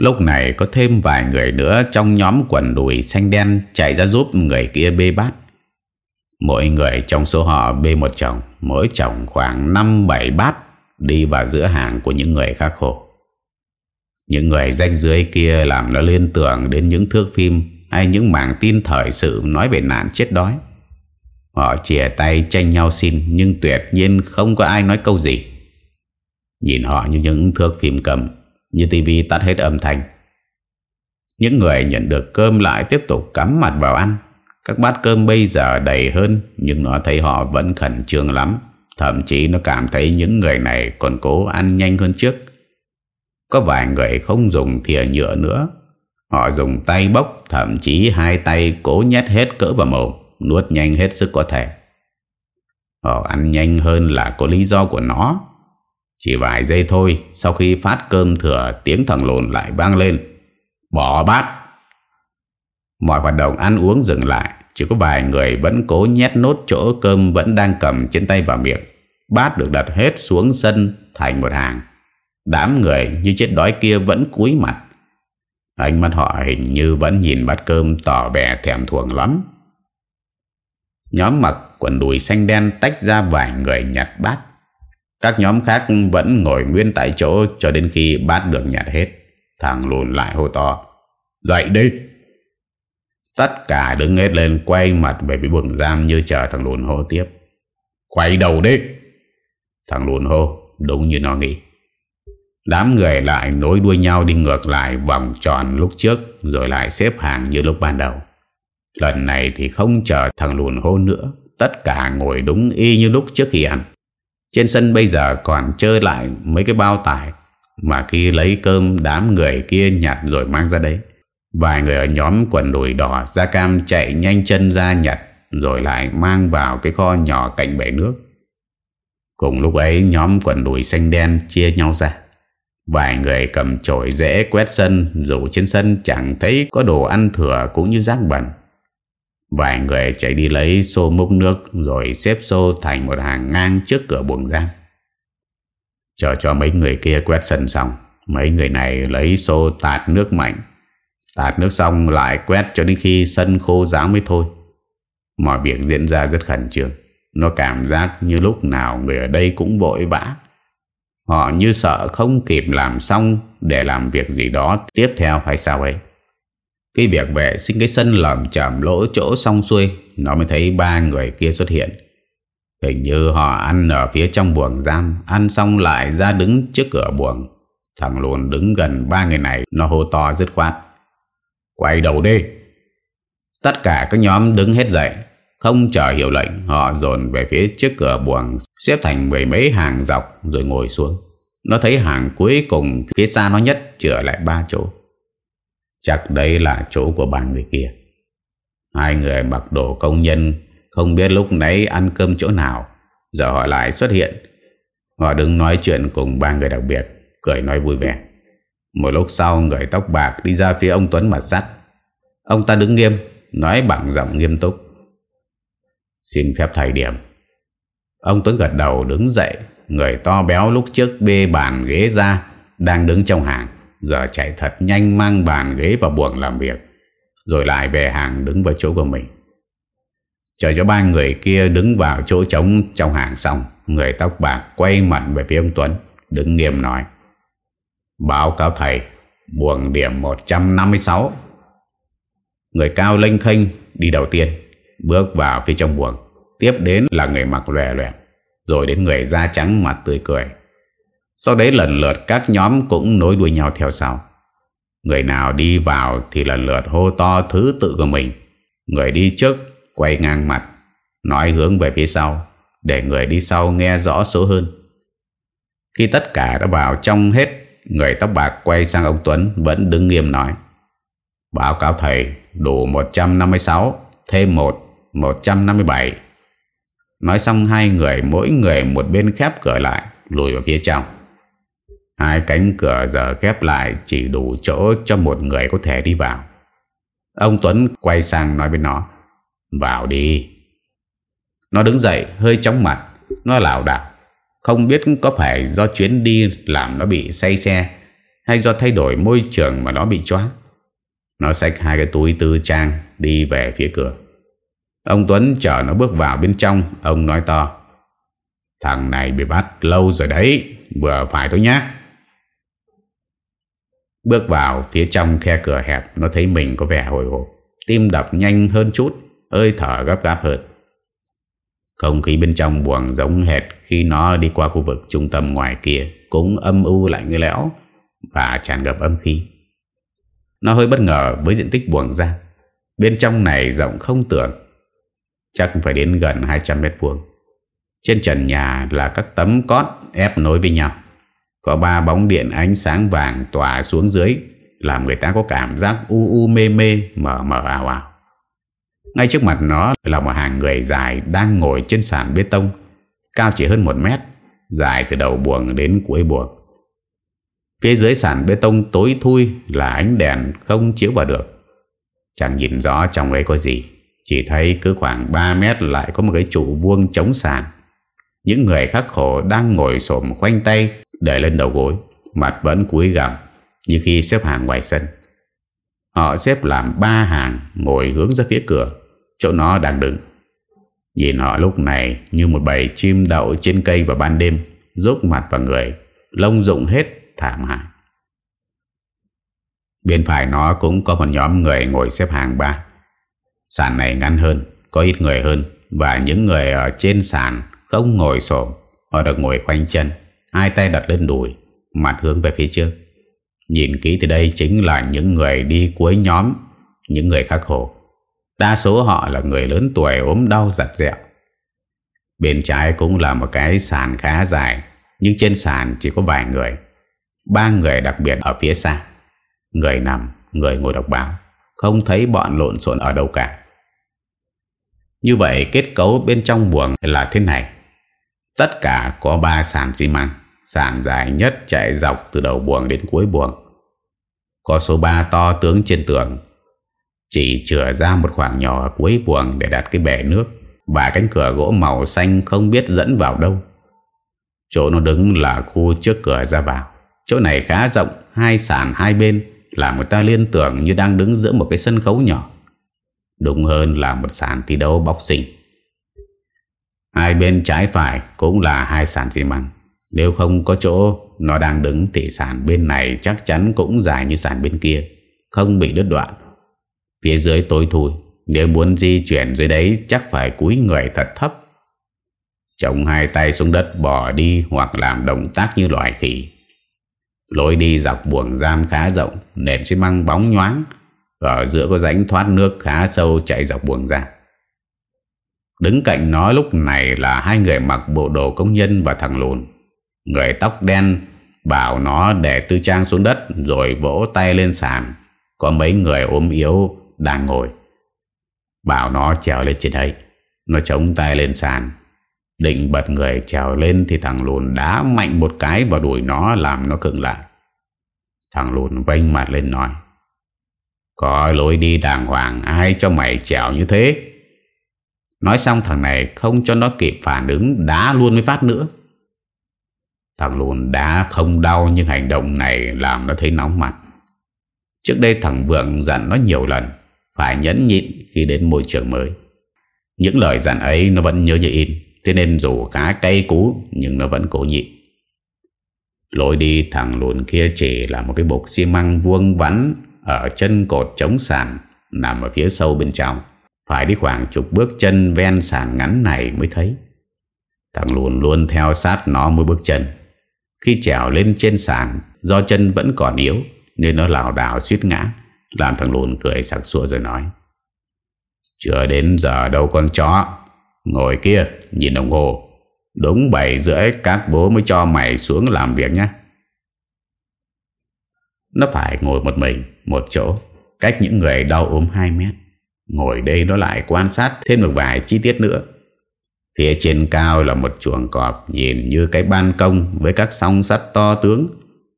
Lúc này có thêm vài người nữa Trong nhóm quần đùi xanh đen Chạy ra giúp người kia bê bát. Mỗi người trong số họ bê một chồng, Mỗi chồng khoảng 5-7 bát Đi vào giữa hàng của những người khác khổ những người rách dưới kia làm nó liên tưởng đến những thước phim hay những mảng tin thời sự nói về nạn chết đói. Họ chìa tay tranh nhau xin nhưng tuyệt nhiên không có ai nói câu gì. Nhìn họ như những thước phim cầm, như tivi tắt hết âm thanh. Những người nhận được cơm lại tiếp tục cắm mặt vào ăn. Các bát cơm bây giờ đầy hơn nhưng nó thấy họ vẫn khẩn trương lắm. Thậm chí nó cảm thấy những người này còn cố ăn nhanh hơn trước. Có vài người không dùng thìa nhựa nữa. Họ dùng tay bốc, thậm chí hai tay cố nhét hết cỡ vào mồm, nuốt nhanh hết sức có thể. Họ ăn nhanh hơn là có lý do của nó. Chỉ vài giây thôi, sau khi phát cơm thừa, tiếng thằng lồn lại vang lên. Bỏ bát! Mọi hoạt động ăn uống dừng lại, chỉ có vài người vẫn cố nhét nốt chỗ cơm vẫn đang cầm trên tay vào miệng. Bát được đặt hết xuống sân thành một hàng. Đám người như chết đói kia vẫn cúi mặt. Ánh mắt họ hình như vẫn nhìn bát cơm tỏ vẻ thèm thuồng lắm. Nhóm mặc quần đùi xanh đen tách ra vài người nhặt bát. Các nhóm khác vẫn ngồi nguyên tại chỗ cho đến khi bát được nhặt hết. Thằng lùn lại hô to. Dậy đi! Tất cả đứng hết lên quay mặt về phía buồng giam như chờ thằng lùn hô tiếp. Quay đầu đi! Thằng lùn hô, đúng như nó nghĩ. Đám người lại nối đuôi nhau đi ngược lại vòng tròn lúc trước rồi lại xếp hàng như lúc ban đầu. Lần này thì không chờ thằng lùn hô nữa, tất cả ngồi đúng y như lúc trước khi ăn. Trên sân bây giờ còn chơi lại mấy cái bao tải mà khi lấy cơm đám người kia nhặt rồi mang ra đấy. Vài người ở nhóm quần đùi đỏ da cam chạy nhanh chân ra nhặt rồi lại mang vào cái kho nhỏ cạnh bể nước. Cùng lúc ấy nhóm quần đùi xanh đen chia nhau ra. Vài người cầm chổi dễ quét sân Dù trên sân, chẳng thấy có đồ ăn thừa cũng như rác bẩn. Vài người chạy đi lấy xô múc nước, Rồi xếp xô thành một hàng ngang trước cửa buồng giam. Chờ cho mấy người kia quét sân xong, Mấy người này lấy xô tạt nước mạnh. Tạt nước xong lại quét cho đến khi sân khô ráo mới thôi. Mọi việc diễn ra rất khẩn trương. Nó cảm giác như lúc nào người ở đây cũng vội vã. Họ như sợ không kịp làm xong để làm việc gì đó tiếp theo hay sao ấy. Cái việc vệ sinh cái sân lầm chầm lỗ chỗ xong xuôi, nó mới thấy ba người kia xuất hiện. Hình như họ ăn ở phía trong buồng giam, ăn xong lại ra đứng trước cửa buồng. Thằng luôn đứng gần ba người này, nó hô to dứt khoát. Quay đầu đi. Tất cả các nhóm đứng hết dậy, không chờ hiệu lệnh, Họ dồn về phía trước cửa buồng, Xếp thành mười mấy hàng dọc Rồi ngồi xuống. Nó thấy hàng cuối cùng phía xa nó nhất Chữa lại ba chỗ. Chắc đây là chỗ của ba người kia. Hai người mặc đồ công nhân, Không biết lúc nãy ăn cơm chỗ nào. Giờ họ lại xuất hiện. Họ đứng nói chuyện cùng ba người đặc biệt, Cười nói vui vẻ. Một lúc sau, người tóc bạc đi ra phía ông Tuấn mặt sắt. Ông ta đứng nghiêm, Nói bằng giọng nghiêm túc. Xin phép thầy điểm. Ông Tuấn gật đầu đứng dậy, Người to béo lúc trước bê bàn ghế ra, Đang đứng trong hàng. Giờ chạy thật nhanh mang bàn ghế vào buồng làm việc, Rồi lại về hàng đứng vào chỗ của mình. Chờ cho ba người kia đứng vào chỗ trống trong hàng xong, Người tóc bạc quay mặt về phía ông Tuấn, Đứng nghiêm nói, Báo cáo thầy, Buồng điểm 156 Người cao lênh khênh đi đầu tiên. Bước vào phía trong buồng. Tiếp đến là người mặc lòe lòe Rồi đến người da trắng mặt tươi cười. Sau đấy lần lượt các nhóm cũng nối đuôi nhau theo sau. Người nào đi vào thì lần lượt hô to thứ tự của mình. Người đi trước quay ngang mặt, Nói hướng về phía sau, Để người đi sau nghe rõ số hơn. Khi tất cả đã vào trong hết, Người tóc bạc quay sang ông Tuấn Vẫn đứng nghiêm nói, Báo cáo thầy, đủ 156 Thêm một 157 Nói xong, hai người, mỗi người một bên khép cửa lại, Lùi vào phía trong. Hai cánh cửa giờ khép lại Chỉ đủ chỗ cho một người có thể đi vào. Ông Tuấn quay sang nói với nó, Vào đi. Nó đứng dậy, hơi chóng mặt. Nó lảo đảo, Không biết có phải do chuyến đi Làm nó bị say xe Hay do thay đổi môi trường mà nó bị choáng. Nó xách hai cái túi tư trang Đi về phía cửa. Ông Tuấn chờ nó bước vào bên trong. Ông nói to, Thằng này bị bắt lâu rồi đấy, Vừa phải thôi nhá. Bước vào phía trong khe cửa hẹp, Nó thấy mình có vẻ hồi hộp, Tim đập nhanh hơn chút, Hơi thở gấp gáp hơn. Không khí bên trong buồng giống hệt Khi nó đi qua khu vực trung tâm ngoài kia, Cũng âm u lạnh lẽo Và tràn ngập âm khí. Nó hơi bất ngờ với diện tích buồng ra. Bên trong này rộng không tưởng Chắc phải đến gần 200 mét vuông. Trên trần nhà là các tấm cót ép nối với nhau. Có ba bóng điện ánh sáng vàng tỏa xuống dưới, Làm người ta có cảm giác u u mê mê, mờ mờ ảo ảo. Ngay trước mặt nó là một hàng người dài đang ngồi trên sàn bê tông, Cao chỉ hơn một mét, Dài từ đầu buồng đến cuối buồng. Phía dưới sàn bê tông tối thui là ánh đèn không chiếu vào được. Chẳng nhìn rõ trong ấy có gì. Chỉ thấy cứ khoảng 3 mét lại có một cái trụ vuông chống sàn. Những người khắc khổ đang ngồi xổm khoanh tay Để lên đầu gối, Mặt vẫn cúi gằm Như khi xếp hàng ngoài sân. Họ xếp làm ba hàng Ngồi hướng ra phía cửa, Chỗ nó đang đứng. Nhìn họ lúc này như một bầy chim đậu trên cây vào ban đêm Rốt mặt vào người, Lông rụng hết thảm hại. Bên phải nó cũng có một nhóm người ngồi xếp hàng ba. Sàn này ngắn hơn Có ít người hơn Và những người ở trên sàn không ngồi xổm Họ được ngồi khoanh chân Hai tay đặt lên đùi Mặt hướng về phía trước. Nhìn kỹ từ đây chính là những người đi cuối nhóm Những người khắc khổ Đa số họ là người lớn tuổi ốm đau giặt dẹo Bên trái cũng là một cái sàn khá dài Nhưng trên sàn chỉ có vài người. Ba người đặc biệt ở phía xa. Người nằm, người ngồi đọc báo. Không thấy bọn lộn xộn ở đâu cả. Như vậy, kết cấu bên trong buồng là thế này. Tất cả có 3 sàn xi măng. Sàn dài nhất chạy dọc từ đầu buồng đến cuối buồng. Có số 3 to tướng trên tường. Chỉ chừa ra một khoảng nhỏ ở cuối buồng để đặt cái bể nước. Và cánh cửa gỗ màu xanh không biết dẫn vào đâu. Chỗ nó đứng là khu trước cửa ra vào. Chỗ này khá rộng, Hai sàn hai bên, làm người ta liên tưởng như đang đứng giữa một cái sân khấu nhỏ. Đúng hơn là một sàn thi đấu boxing. Hai bên trái phải cũng là hai sàn xi măng. Nếu không có chỗ nó đang đứng thì sàn bên này chắc chắn cũng dài như sàn bên kia, không bị đứt đoạn. Phía dưới tối thui, nếu muốn di chuyển dưới đấy chắc phải cúi người thật thấp. Chồng hai tay xuống đất bỏ đi hoặc làm động tác như loài khỉ. Lối đi dọc buồng giam khá rộng Nền xi măng bóng nhoáng ở giữa có rãnh thoát nước khá sâu chạy dọc buồng ra. Đứng cạnh nó lúc này là hai người mặc bộ đồ công nhân và thằng lùn Người tóc đen bảo nó để tư trang xuống đất Rồi vỗ tay lên sàn Có mấy người ốm yếu đang ngồi Bảo nó trèo lên trên ấy Nó chống tay lên sàn Định bật người trèo lên thì thằng lùn đá mạnh một cái vào đuổi nó làm nó cứng lại. Thằng lùn vênh mặt lên nói. Có lối đi đàng hoàng, ai cho mày trèo như thế? Nói xong thằng này không cho nó kịp phản ứng, đá luôn mới phát nữa. Thằng lùn đá không đau nhưng hành động này làm nó thấy nóng mặt. Trước đây thằng Vượng dặn nó nhiều lần, phải nhẫn nhịn khi đến môi trường mới. Những lời dặn ấy nó vẫn nhớ như in. Thế nên dù khá cay cú, Nhưng nó vẫn cố nhịn Lối đi thằng lùn kia chỉ là một cái bột xi măng vuông vắn ở chân cột chống sàn, Nằm ở phía sâu bên trong. Phải đi khoảng chục bước chân ven sàn ngắn này mới thấy. Thằng lùn luôn theo sát nó mỗi bước chân. Khi trèo lên trên sàn, Do chân vẫn còn yếu, Nên nó lào đảo suýt ngã, Làm thằng lùn cười sặc sụa rồi nói, Chưa đến giờ đâu con chó. Ngồi kia, nhìn đồng hồ. Đúng 7 rưỡi, các bố mới cho mày xuống làm việc nhé. Nó phải ngồi một mình. Một chỗ, Cách những người đau ốm 2 mét Ngồi đây nó lại quan sát thêm một vài chi tiết nữa Phía trên cao là một chuồng cọp Nhìn như cái ban công Với các song sắt to tướng,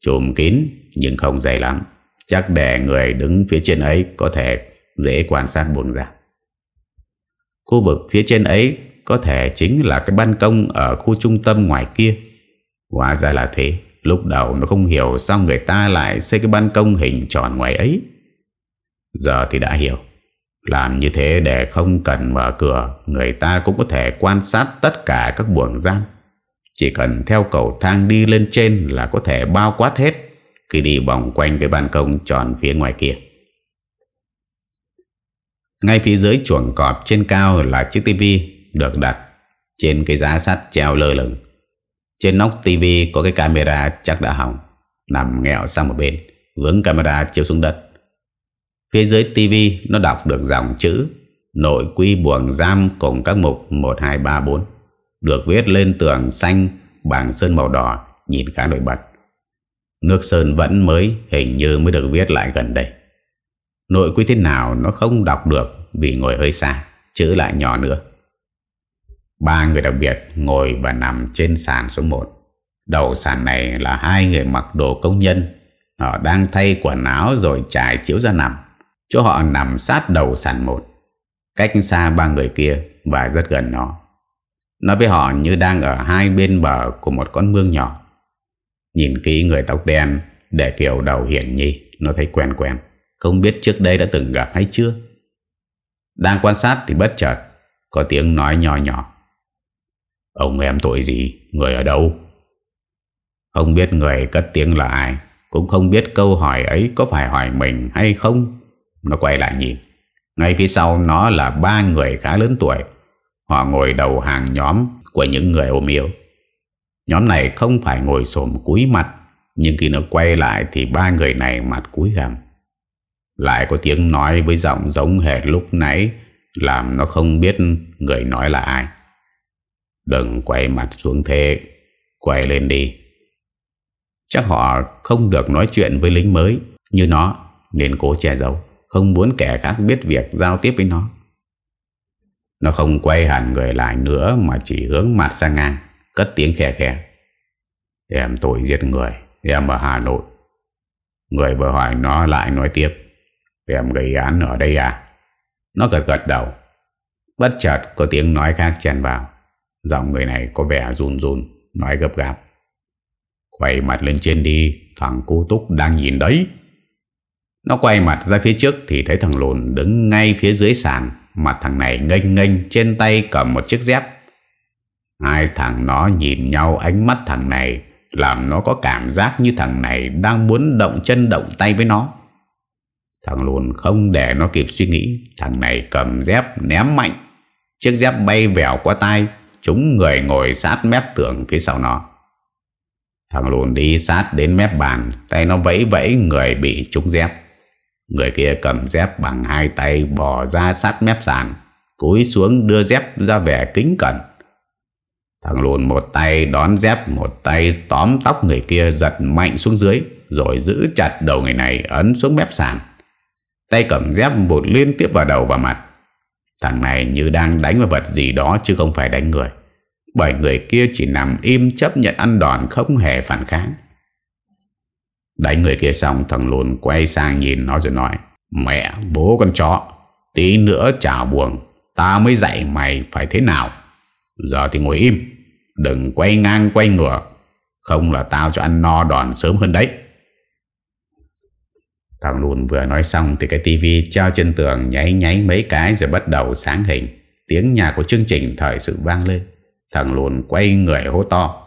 Trùm kín nhưng không dày lắm Chắc để người đứng phía trên ấy Có thể dễ quan sát buồn ra Khu vực phía trên ấy có thể chính là cái ban công ở khu trung tâm ngoài kia. Hóa ra là thế. Lúc đầu nó không hiểu sao người ta lại xây cái ban công hình tròn ngoài ấy. Giờ thì đã hiểu. Làm như thế để không cần mở cửa, người ta cũng có thể quan sát tất cả các buồng giam. Chỉ cần theo cầu thang đi lên trên là có thể bao quát hết Khi đi vòng quanh cái ban công tròn phía ngoài kia Ngay phía dưới chuồng cọp trên cao là chiếc tivi được đặt trên cái giá sắt treo lơ lửng. Trên nóc tivi có cái camera chắc đã hỏng, nằm nghèo sang một bên, vướng camera chiếu xuống đất. Phía dưới tivi nó đọc được dòng chữ nội quy buồng giam cùng các mục 1, 2, 3, 4 được viết lên tường xanh bằng sơn màu đỏ nhìn khá nổi bật. Nước sơn vẫn mới hình như mới được viết lại gần đây. Nội quy thế nào nó không đọc được vì ngồi hơi xa, chữ lại nhỏ nữa. Ba người đặc biệt ngồi và nằm trên sàn số 1. Đầu sàn này là hai người mặc đồ công nhân. Họ đang thay quần áo rồi trải chiếu ra nằm. Chỗ họ nằm sát đầu sàn 1. Cách xa ba người kia và rất gần nó. Nó với họ như đang ở hai bên bờ của một con mương nhỏ. Nhìn kỹ người tóc đen để kiểu đầu hiển nhi, nó thấy quen quen. Không biết trước đây đã từng gặp hay chưa. Đang quan sát thì bất chợt có tiếng nói nhỏ nhỏ. Ông em tội gì? Người ở đâu? Không biết người cất tiếng là ai, Cũng không biết câu hỏi ấy có phải hỏi mình hay không. Nó quay lại nhìn. Ngay phía sau nó là ba người khá lớn tuổi. Họ ngồi đầu hàng nhóm Của những người ôm yêu. Nhóm này không phải ngồi xổm cúi mặt, Nhưng khi nó quay lại Thì ba người này mặt cúi gằm. Lại có tiếng nói với giọng giống hệt lúc nãy, Làm nó không biết người nói là ai. Đừng quay mặt xuống thế. Quay lên đi. Chắc họ không được nói chuyện với lính mới Như nó, Nên cố che giấu. Không muốn kẻ khác biết việc giao tiếp với nó. Nó không quay hẳn người lại nữa Mà chỉ hướng mặt sang ngang, Cất tiếng khe khe. Em tội giết người, Em ở Hà Nội. Người vừa hỏi nó lại nói tiếp. Em gây án ở đây à? Nó gật gật đầu. Bất chợt có tiếng nói khác chen vào. Giọng người này có vẻ run run, Nói gấp gáp. Quay mặt lên trên đi, Thằng cô Túc đang nhìn đấy. Nó quay mặt ra phía trước Thì thấy thằng lùn đứng ngay phía dưới sàn, Mặt thằng này ngênh ngênh Trên tay cầm một chiếc dép. Hai thằng nó nhìn nhau Ánh mắt thằng này, Làm nó có cảm giác như thằng này Đang muốn động chân động tay với nó. Thằng lùn không để nó kịp suy nghĩ, Thằng này cầm dép ném mạnh. Chiếc dép bay vèo qua tay Chúng người ngồi sát mép tường phía sau nó. Thằng lùn đi sát đến mép bàn, Tay nó vẫy vẫy, người bị trúng dép. Người kia cầm dép bằng hai tay Bò ra sát mép sàn, Cúi xuống đưa dép ra vẻ kính cẩn. Thằng lùn một tay đón dép, Một tay tóm tóc người kia Giật mạnh xuống dưới, Rồi giữ chặt đầu người này ấn xuống mép sàn. Tay cầm dép một liên tiếp vào đầu và mặt. Thằng này như đang đánh vào vật gì đó chứ không phải đánh người. Bởi người kia chỉ nằm im chấp nhận ăn đòn không hề phản kháng. Đánh người kia xong, thằng lùn quay sang nhìn nó rồi nói, Mẹ, bố con chó, Tí nữa chả buồn, Ta mới dạy mày phải thế nào Giờ thì ngồi im, Đừng quay ngang quay ngửa, Không là tao cho ăn no đòn sớm hơn đấy Thằng lùn vừa nói xong thì cái tivi treo trên tường nháy nháy mấy cái rồi bắt đầu sáng hình. Tiếng nhạc của chương trình thời sự vang lên. Thằng lùn quay người hô to.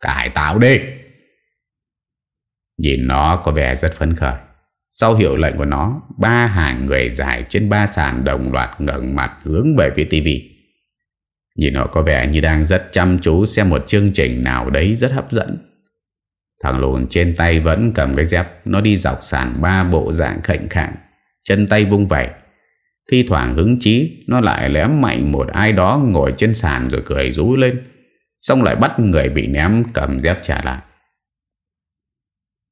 Cải tạo đi! Nhìn nó có vẻ rất phấn khởi. Sau hiệu lệnh của nó, ba hàng người dài trên ba sàn đồng loạt ngẩng mặt hướng về phía tivi. Nhìn nó có vẻ như đang rất chăm chú xem một chương trình nào đấy rất hấp dẫn. Thằng lùn trên tay vẫn cầm cái dép, Nó đi dọc sàn ba bộ dạng khệnh khạng, Chân tay vung vẩy. Thi thoảng hứng chí, Nó lại lém mạnh một ai đó ngồi trên sàn rồi cười rú lên, Xong lại bắt người bị ném cầm dép trả lại.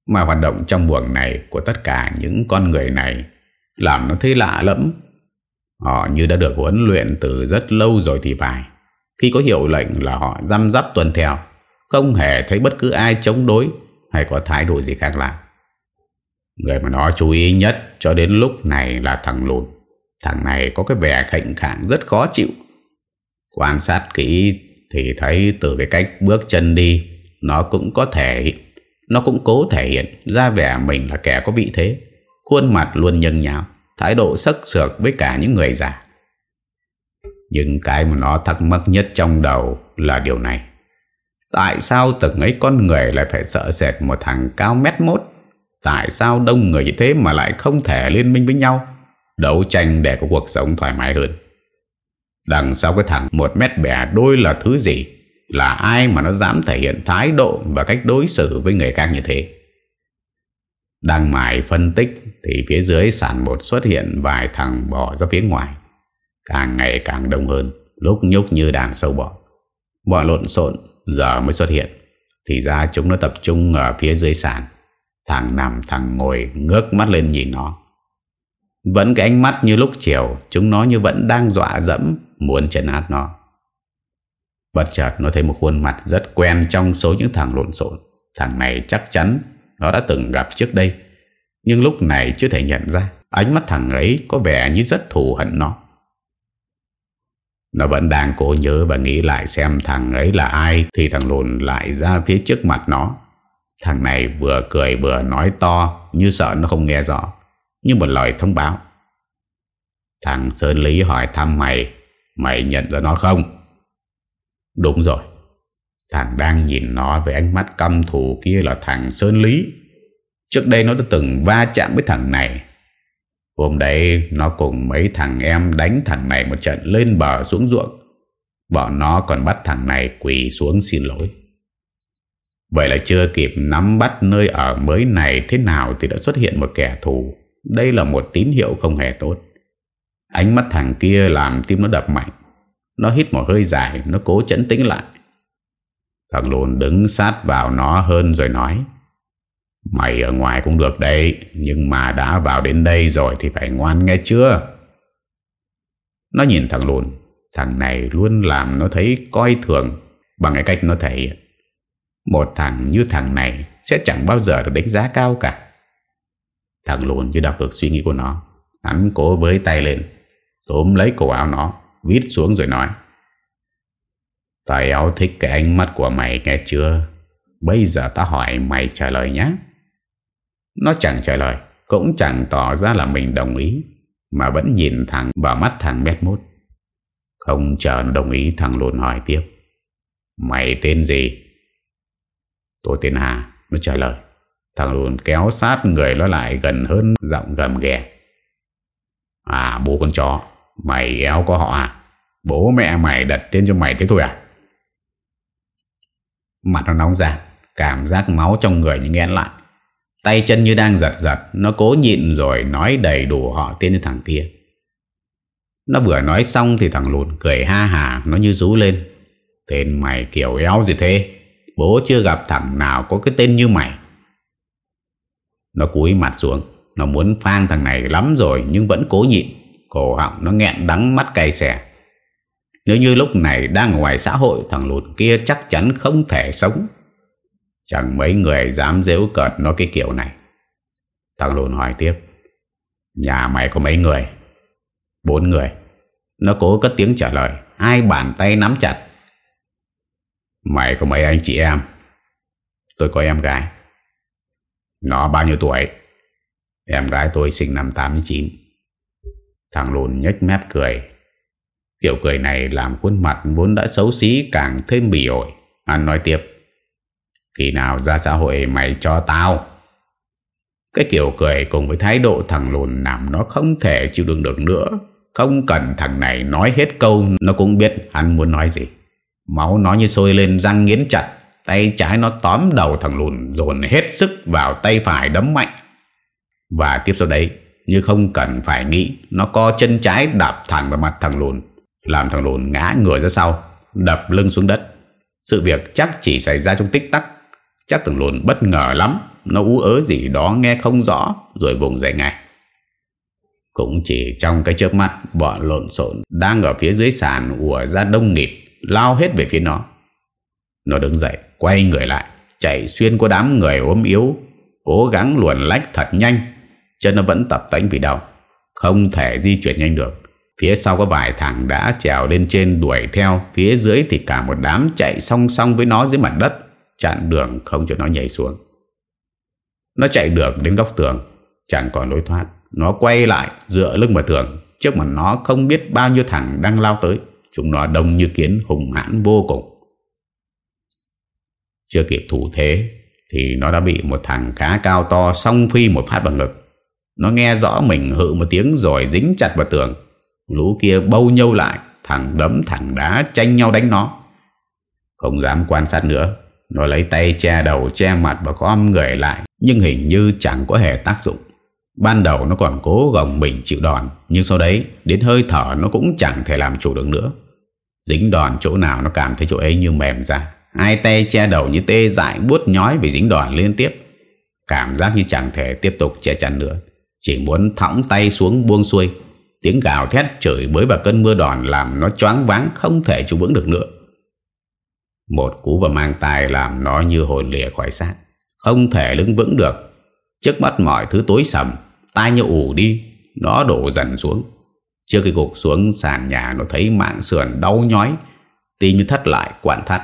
Mà hoạt động trong buồng này Của tất cả những con người này Làm nó thấy lạ lẫm. Họ như đã được huấn luyện từ rất lâu rồi thì phải. Khi có hiệu lệnh là họ răm rắp tuần theo không hề thấy bất cứ ai chống đối Hay có thái độ gì khác lạ. Người mà nó chú ý nhất Cho đến lúc này là thằng lùn. Thằng này có cái vẻ khảnh khẳng rất khó chịu. Quan sát kỹ Thì thấy từ cái cách bước chân đi Nó cũng có thể Nó cũng cố thể hiện ra vẻ mình là kẻ có vị thế. Khuôn mặt luôn nhân nháo, Thái độ sắc sược với cả những người già. Nhưng cái mà nó thắc mắc nhất trong đầu là điều này. Tại sao từng ấy con người lại phải sợ sệt một thằng cao mét mốt? Tại sao đông người như thế mà lại không thể liên minh với nhau? Đấu tranh để có cuộc sống thoải mái hơn. Đằng sau cái thằng một mét bẻ đôi là thứ gì? Là ai mà nó dám thể hiện thái độ Và cách đối xử với người khác như thế? Đang mải phân tích Thì phía dưới sản bột xuất hiện Vài thằng bò ra phía ngoài. Càng ngày càng đông hơn, Lúc nhúc như đàn sâu bò Bọn lộn xộn giờ mới xuất hiện. Thì ra chúng nó tập trung ở phía dưới sàn. Thằng nằm, thằng ngồi ngước mắt lên nhìn nó. Vẫn cái ánh mắt như lúc chiều, Chúng nó như vẫn đang dọa dẫm Muốn chấn át nó. Bất chợt nó thấy một khuôn mặt rất quen Trong số những thằng lộn xộn. Thằng này chắc chắn Nó đã từng gặp trước đây. Nhưng lúc này chưa thể nhận ra, Ánh mắt thằng ấy có vẻ như rất thù hận nó. Nó vẫn đang cố nhớ và nghĩ lại xem thằng ấy là ai, Thì thằng lùn lại ra phía trước mặt nó. Thằng này vừa cười vừa nói to, Như sợ nó không nghe rõ, Như một lời thông báo. Thằng Sơn Lý hỏi thăm mày Mày nhận ra nó không? Đúng rồi. Thằng đang nhìn nó với ánh mắt căm thù kia là thằng Sơn Lý. Trước đây nó đã từng va chạm với thằng này. Hôm đấy nó cùng mấy thằng em đánh thằng này một trận lên bờ xuống ruộng Bọn nó còn bắt thằng này quỳ xuống xin lỗi Vậy là chưa kịp nắm bắt nơi ở mới này thế nào thì đã xuất hiện một kẻ thù. Đây là một tín hiệu không hề tốt. Ánh mắt thằng kia làm tim nó đập mạnh. Nó hít một hơi dài, nó cố chấn tĩnh lại. Thằng lùn đứng sát vào nó hơn rồi nói. Mày ở ngoài cũng được đấy, nhưng mà đã vào đến đây rồi thì phải ngoan nghe chưa? Nó nhìn thằng lùn, thằng này luôn làm nó thấy coi thường bằng cái cách nó thể hiện. Một thằng như thằng này Sẽ chẳng bao giờ được đánh giá cao cả Thằng lùn như đọc được suy nghĩ của nó Hắn cố với tay lên Tốm lấy cổ áo nó Vít xuống rồi nói Tài áo thích cái ánh mắt của mày nghe chưa Bây giờ ta hỏi mày trả lời nhé nó chẳng trả lời, Cũng chẳng tỏ ra là mình đồng ý, Mà vẫn nhìn thẳng vào mắt thằng mét mốt Không chờ đồng ý, thằng lùn hỏi tiếp. Mày tên gì? Tôi tên Hà, Nó trả lời. Thằng lùn kéo sát người nó lại gần hơn Giọng gầm ghè. À bố con chó, Mày éo có họ à? Bố mẹ mày đặt tên cho mày thế thôi à? Mặt nó nóng ra, Cảm giác máu trong người như nghẹn lại. Tay chân như đang giật giật, Nó cố nhịn rồi nói đầy đủ họ tên cho thằng kia. Nó vừa nói xong thì thằng lùn cười ha hà, Nó như rú lên. Tên mày kiểu éo gì thế? Bố chưa gặp thằng nào có cái tên như mày. Nó cúi mặt xuống, Nó muốn phang thằng này lắm rồi Nhưng vẫn cố nhịn. Cổ họng nó nghẹn đắng mắt cay xẻ Nếu như lúc này đang ngoài xã hội, Thằng lụt kia chắc chắn không thể sống. Chẳng mấy người dám dễu cợt nó cái kiểu này. Thằng lùn hỏi tiếp. Nhà mày có mấy người? Bốn người. Nó cố cất tiếng trả lời. Hai bàn tay nắm chặt. Mày có mấy anh chị em? Tôi có em gái. Nó bao nhiêu tuổi? Em gái tôi sinh năm 89 Thằng lùn nhếch mép cười. Kiểu cười này làm khuôn mặt vốn đã xấu xí càng thêm bỉ ổi. Anh nói tiếp. Khi nào ra xã hội mày cho tao? Cái kiểu cười cùng với thái độ thằng lùn làm nó không thể chịu đựng được nữa. Không cần thằng này nói hết câu, Nó cũng biết hắn muốn nói gì. Máu nó như sôi lên, răng nghiến chặt. Tay trái nó tóm đầu thằng lùn, Dồn hết sức vào tay phải đấm mạnh. Và tiếp sau đấy, Như không cần phải nghĩ, Nó co chân trái đạp thẳng vào mặt thằng lùn, Làm thằng lùn ngã người ra sau, Đập lưng xuống đất. Sự việc chắc chỉ xảy ra trong tích tắc. Chắc thằng lùn bất ngờ lắm Nó ú ớ gì đó nghe không rõ Rồi vùng dậy ngay Cũng chỉ trong cái chớp mắt Bọn lộn xộn đang ở phía dưới sàn Ủa ra đông nghịt lao hết về phía nó. Nó đứng dậy, quay người lại, chạy xuyên qua đám người ốm yếu, cố gắng luồn lách thật nhanh, chân nó vẫn tập tánh vì đau, không thể di chuyển nhanh được. Phía sau có vài thằng đã trèo lên trên đuổi theo, phía dưới thì cả một đám chạy song song với nó dưới mặt đất, chặn đường không cho nó nhảy xuống. Nó chạy được đến góc tường, chẳng còn lối thoát. Nó quay lại dựa lưng vào tường, trước mặt nó không biết bao nhiêu thằng đang lao tới. Chúng nó đông như kiến hùng hãn vô cùng Chưa kịp thủ thế Thì nó đã bị một thằng cá cao to song phi một phát vào ngực Nó nghe rõ mình hự một tiếng Rồi dính chặt vào tường Lũ kia bâu nhâu lại Thằng đấm thằng đá tranh nhau đánh nó Không dám quan sát nữa nó lấy tay che đầu, che mặt Và khom người lại. Nhưng hình như chẳng có hề tác dụng. Ban đầu nó còn cố gồng mình chịu đòn, Nhưng sau đấy, đến hơi thở nó cũng chẳng thể làm chủ được nữa. Dính đòn chỗ nào nó cảm thấy chỗ ấy như mềm ra. Hai tay che đầu như tê dại, buốt nhói vì dính đòn liên tiếp. Cảm giác như chẳng thể tiếp tục che chắn nữa. Chỉ muốn thõng tay xuống buông xuôi. Tiếng gào thét chửi bới và cơn mưa đòn Làm nó choáng váng, không thể trụ vững được nữa. Một cú và mang tài làm nó như hồn lìa khỏi xác. Không thể đứng vững được. Trước mắt mọi thứ tối sầm, Tai như ủ đi, Nó đổ dần xuống. Trước khi gục xuống sàn nhà, Nó thấy mạng sườn đau nhói Tim như thất lại quặn thắt.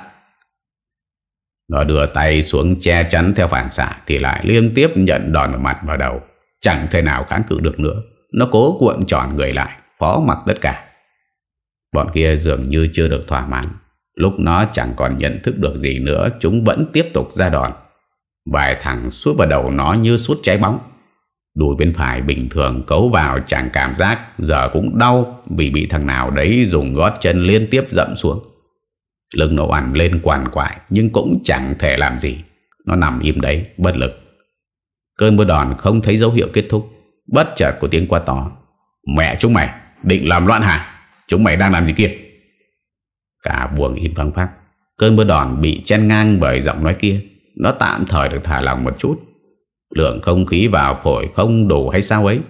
Nó đưa tay xuống che chắn theo phản xạ Thì lại liên tiếp nhận đòn vào mặt vào đầu. Chẳng thể nào kháng cự được nữa. Nó cố cuộn tròn người lại, Phó mặc tất cả. Bọn kia dường như chưa được thỏa mãn. Lúc nó chẳng còn nhận thức được gì nữa, Chúng vẫn tiếp tục ra đòn. Vài thằng suốt vào đầu nó như suốt cháy bóng. Đùi bên phải bình thường cấu vào chẳng cảm giác, Giờ cũng đau vì bị thằng nào đấy dùng gót chân liên tiếp dậm xuống. Lưng nó oằn lên quằn quại, Nhưng cũng chẳng thể làm gì. Nó nằm im đấy, bất lực. Cơn mưa đòn không thấy dấu hiệu kết thúc. Bất chợt của tiếng qua to. Mẹ chúng mày, định làm loạn hả? Chúng mày đang làm gì kia? Cả buồng im phăng phát. Cơn mưa đòn bị chen ngang bởi giọng nói kia. Nó tạm thời được thả lòng một chút. Lượng không khí vào phổi không đủ hay sao ấy?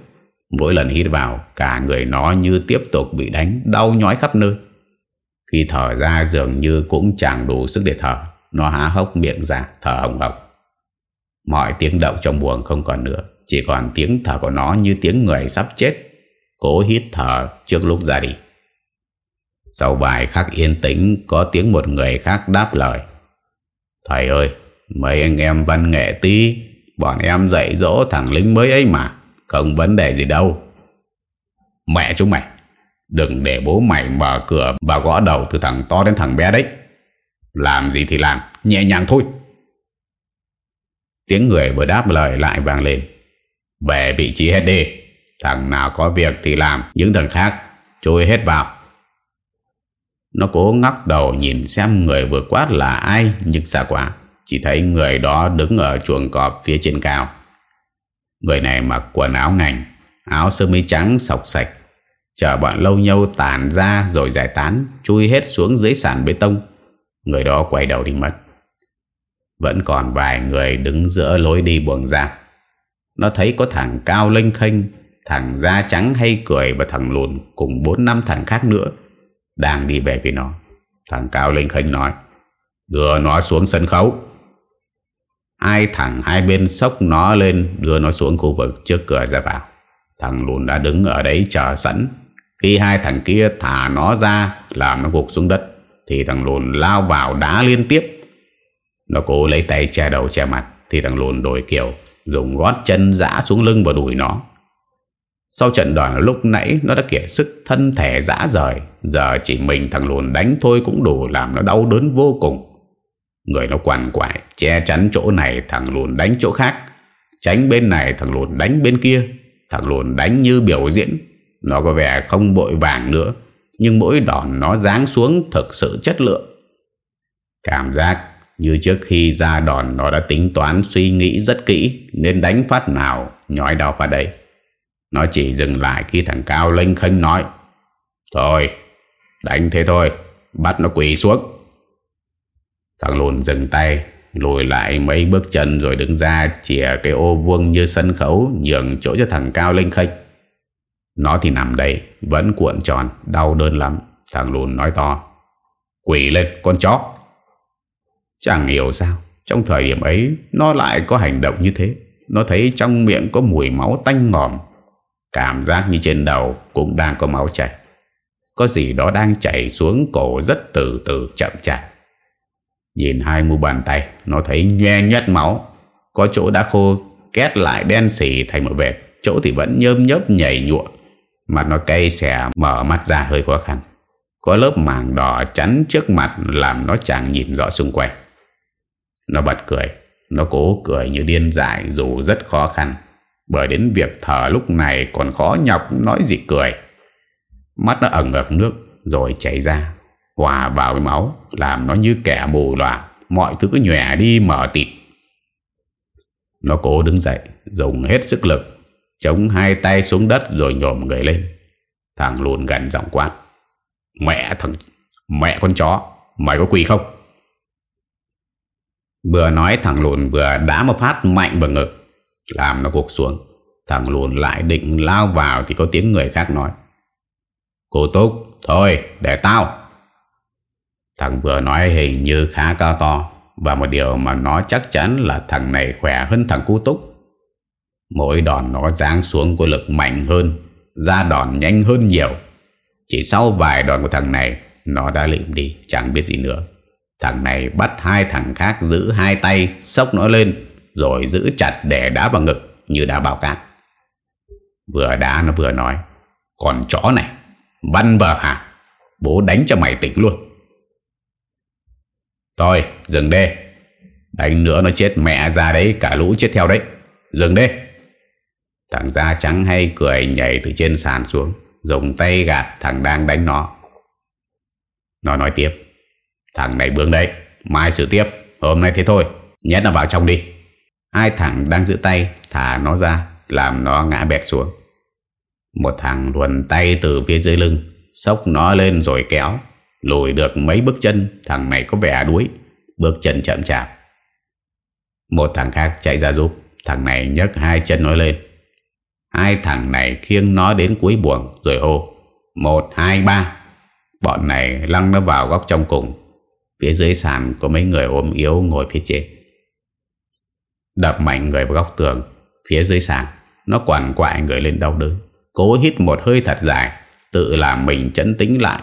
Mỗi lần hít vào, Cả người nó như tiếp tục bị đánh, Đau nhói khắp nơi. Khi thở ra dường như cũng chẳng đủ sức để thở. Nó há hốc miệng ra, Thở hồng hồng Mọi tiếng động trong buồng không còn nữa. Chỉ còn tiếng thở của nó như tiếng người sắp chết. Cố hít thở trước lúc ra đi. Sau vài khắc yên tĩnh, Có tiếng một người khác đáp lời. Thầy ơi, Mấy anh em văn nghệ tí, Bọn em dạy dỗ thằng lính mới ấy mà, Không vấn đề gì đâu. Mẹ chúng mày, Đừng để bố mày mở cửa Và gõ đầu từ thằng to đến thằng bé đấy. Làm gì thì làm, Nhẹ nhàng thôi. Tiếng người vừa đáp lời lại vang lên. Về vị trí hết đi, Thằng nào có việc thì làm, Những thằng khác trôi hết vào. Nó cố ngóc đầu nhìn xem người vừa quát là ai, Nhưng xa quá. Chỉ thấy người đó đứng ở chuồng cọp phía trên cao. Người này mặc quần áo ngành, Áo sơ mi trắng sọc sạch. Chờ bọn lâu nhâu tàn ra rồi giải tán, Chui hết xuống dưới sàn bê tông. Người đó quay đầu đi mất. Vẫn còn vài người đứng giữa lối đi buồng ra Nó thấy có thằng cao lênh khênh, Thằng da trắng hay cười Và thằng lùn cùng bốn năm thằng khác nữa. Đang đi về phía nó. Thằng cao lên khánh nói, Đưa nó xuống sân khấu. Hai thằng hai bên sốc nó lên, Đưa nó xuống khu vực trước cửa ra vào. Thằng lùn đã đứng ở đấy chờ sẵn. Khi hai thằng kia thả nó ra, Làm nó gục xuống đất, Thì thằng lùn lao vào đá liên tiếp. Nó cố lấy tay che đầu che mặt, Thì thằng lùn đổi kiểu, Dùng gót chân dã xuống lưng và đuổi nó. Sau trận đòn lúc nãy, Nó đã kiệt sức, thân thể dã rời. Giờ chỉ mình thằng lùn đánh thôi Cũng đủ làm nó đau đớn vô cùng. Người nó quằn quại, Che chắn chỗ này, thằng lùn đánh chỗ khác. Tránh bên này, thằng lùn đánh bên kia. Thằng lùn đánh như biểu diễn. Nó có vẻ không bội vàng nữa, Nhưng mỗi đòn nó giáng xuống Thực sự chất lượng. Cảm giác như trước khi ra đòn, Nó đã tính toán suy nghĩ rất kỹ, Nên đánh phát nào, Nhói đau phát đấy. Nó chỉ dừng lại khi thằng Cao lênh khênh nói, Thôi, Đánh thế thôi, Bắt nó quỳ xuống. Thằng lùn dừng tay, Lùi lại mấy bước chân rồi đứng ra Chìa cái ô vuông như sân khấu Nhường chỗ cho thằng Cao lênh khênh. Nó thì nằm đây, Vẫn cuộn tròn, Đau đớn lắm. Thằng lùn nói to Quỷ lên, con chó. Chẳng hiểu sao, Trong thời điểm ấy, Nó lại có hành động như thế. Nó thấy trong miệng có mùi máu tanh ngòm. Cảm giác như trên đầu Cũng đang có máu chảy. Có gì đó đang chảy xuống cổ rất từ từ, chậm chạp. Nhìn hai mu bàn tay, Nó thấy nhoe nhét máu. Có chỗ đã khô, Két lại đen xỉ thành một vệt. Chỗ thì vẫn nhơm nhớp nhảy nhụa. Mặt nó cay xẻ mở mắt ra hơi khó khăn. Có lớp màng đỏ chắn trước mặt Làm nó chẳng nhìn rõ xung quanh. Nó bật cười. Nó cố cười như điên dại dù rất khó khăn. Bởi đến việc thở lúc này còn khó nhọc, nói gì cười. Mắt nó ẩn ngập nước, rồi chảy ra, Hòa vào với máu, Làm nó như kẻ mù loà Mọi thứ cứ nhòe đi mở tịt. Nó cố đứng dậy, Dùng hết sức lực, Chống hai tay xuống đất rồi nhổm người lên. Thằng lùn gần giọng quát. Mẹ thằng, Mẹ con chó, Mày có quỳ không? Vừa nói thằng lùn vừa đá một phát mạnh vào ngực. Làm nó gục xuống. Thằng lùn lại định lao vào Thì có tiếng người khác nói. Cô Túc, Thôi, để tao. Thằng vừa nói hình như khá cao to, Và một điều mà nó chắc chắn là thằng này khỏe hơn thằng Cú Túc. Mỗi đòn nó giáng xuống có lực mạnh hơn, Ra đòn nhanh hơn nhiều. Chỉ sau vài đòn của thằng này, Nó đã lịm đi, chẳng biết gì nữa. Thằng này bắt hai thằng khác giữ hai tay, Sốc nó lên. Rồi giữ chặt để đá vào ngực Như đá bao cát. Vừa đá nó vừa nói Còn chó này Văn vợ hả? Bố đánh cho mày tỉnh luôn. Thôi dừng đi. Đánh nữa nó chết mẹ ra đấy Cả lũ chết theo đấy. Dừng đi. Thằng da trắng hay cười nhảy từ trên sàn xuống Dùng tay gạt thằng đang đánh nó. Nó nói tiếp Thằng này bướng đấy, Mai xử tiếp Hôm nay thế thôi Nhét nó vào trong đi. Hai thằng đang giữ tay Thả nó ra Làm nó ngã bẹt xuống. Một thằng luồn tay từ phía dưới lưng Sốc nó lên rồi kéo. Lùi được mấy bước chân Thằng này có vẻ đuối Bước chân chậm chạp. Một thằng khác chạy ra giúp Thằng này nhấc hai chân nó lên. Hai thằng này khiêng nó đến cuối buồng Rồi hô Một, hai, ba. Bọn này lăng nó vào góc trong cùng. Phía dưới sàn có mấy người ôm yếu ngồi phía trên. Đập mạnh người vào góc tường, Phía dưới sàn, Nó quằn quại người lên đau đớn. Cố hít một hơi thật dài, Tự làm mình chấn tĩnh lại.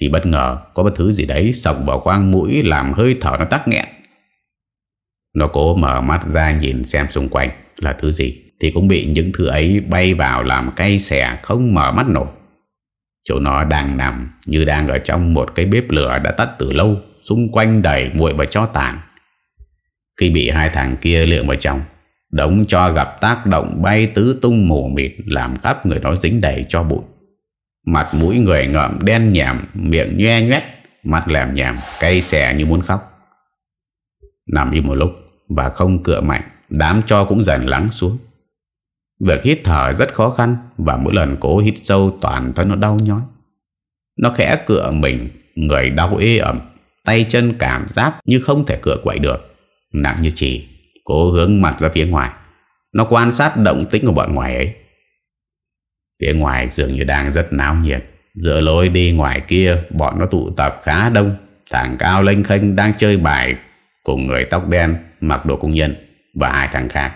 Thì bất ngờ, có một thứ gì đấy Sọc vào quang mũi làm hơi thở nó tắc nghẹn. Nó cố mở mắt ra nhìn xem xung quanh Là thứ gì, Thì cũng bị những thứ ấy bay vào làm cay xẻ Không mở mắt nổi. Chỗ nó đang nằm như đang ở trong một cái bếp lửa đã tắt từ lâu, xung quanh đầy muội và cho tàn. Khi bị hai thằng kia lượng vào trong, đống cho gặp tác động bay tứ tung mù mịt làm khắp người nó dính đầy cho bụi. Mặt mũi người ngợm đen nhảm, miệng nhoe nhoét, mặt làm nhảm, cay xẻ như muốn khóc. Nằm im một lúc và không cựa mạnh, đám cho cũng dần lắng xuống. Việc hít thở rất khó khăn và mỗi lần cố hít sâu toàn thân nó đau nhói. Nó khẽ cựa mình, người đau ê ẩm Tay chân cảm giác như không thể cựa quậy được Nặng như chỉ Cố hướng mặt ra phía ngoài. Nó quan sát động tĩnh của bọn ngoài ấy. Phía ngoài dường như đang rất náo nhiệt. Giữa lối đi ngoài kia, Bọn nó tụ tập khá đông. Thằng cao lênh khênh đang chơi bài Cùng người tóc đen, Mặc đồ công nhân Và hai thằng khác.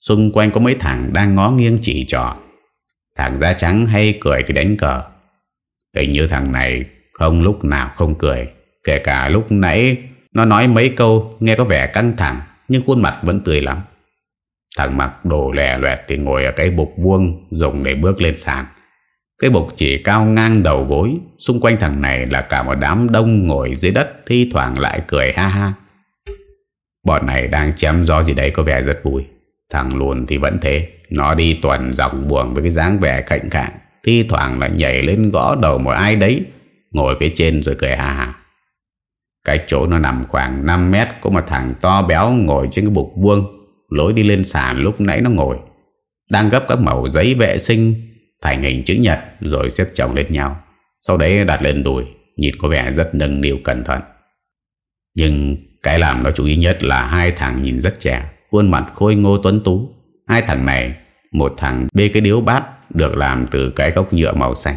Xung quanh có mấy thằng đang ngó nghiêng chỉ trò. Thằng da trắng hay cười thì đánh cờ. Hình như thằng này không lúc nào không cười, Kể cả lúc nãy nó nói mấy câu, nghe có vẻ căng thẳng, Nhưng khuôn mặt vẫn tươi lắm. Thằng mặc đồ lè loẹt Thì ngồi ở cái bục vuông, Dùng để bước lên sàn. Cái bục chỉ cao ngang đầu gối, Xung quanh thằng này là cả một đám đông Ngồi dưới đất, thi thoảng lại cười ha ha. Bọn này đang chém gió gì đấy có vẻ rất vui. Thằng luôn thì vẫn thế, Nó đi tuần dọc buồng với cái dáng vẻ cạnh cạnh, Thi thoảng lại nhảy lên gõ đầu một ai đấy, Ngồi phía trên rồi cười ha ha cái chỗ nó nằm khoảng 5 mét Có một thằng to béo ngồi trên cái bục vuông, Lối đi lên sàn lúc nãy nó ngồi. Đang gấp các mẩu giấy vệ sinh, Thành hình chữ nhật, Rồi xếp chồng lên nhau. Sau đấy đặt lên đùi, Nhìn có vẻ rất nâng niu cẩn thận. Nhưng cái làm nó chú ý nhất là Hai thằng nhìn rất trẻ, Khuôn mặt khôi ngô tuấn tú. Hai thằng này, Một thằng bê cái điếu bát Được làm từ cái cốc nhựa màu xanh.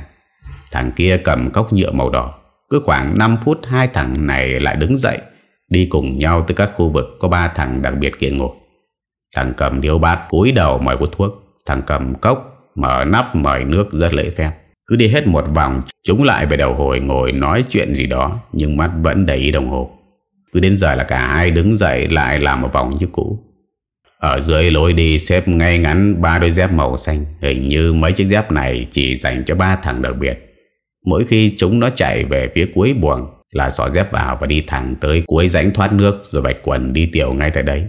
Thằng kia cầm cốc nhựa màu đỏ cứ khoảng 5 phút hai thằng này lại đứng dậy, Đi cùng nhau tới các khu vực Có ba thằng đặc biệt kia ngồi. Thằng cầm điếu bát cúi đầu mời hút thuốc, Thằng cầm cốc Mở nắp mời nước rất lễ phép. Cứ đi hết một vòng, Chúng lại về đầu hồi ngồi nói chuyện gì đó, Nhưng mắt vẫn đầy đồng hồ. Cứ đến giờ là cả hai đứng dậy Lại làm một vòng như cũ. Ở dưới lối đi xếp ngay ngắn ba đôi dép màu xanh, Hình như mấy chiếc dép này Chỉ dành cho ba thằng đặc biệt. Mỗi khi chúng nó chạy về phía cuối buồng là xỏ dép vào và đi thẳng tới cuối rãnh thoát nước rồi bạch quần đi tiểu ngay tại đấy.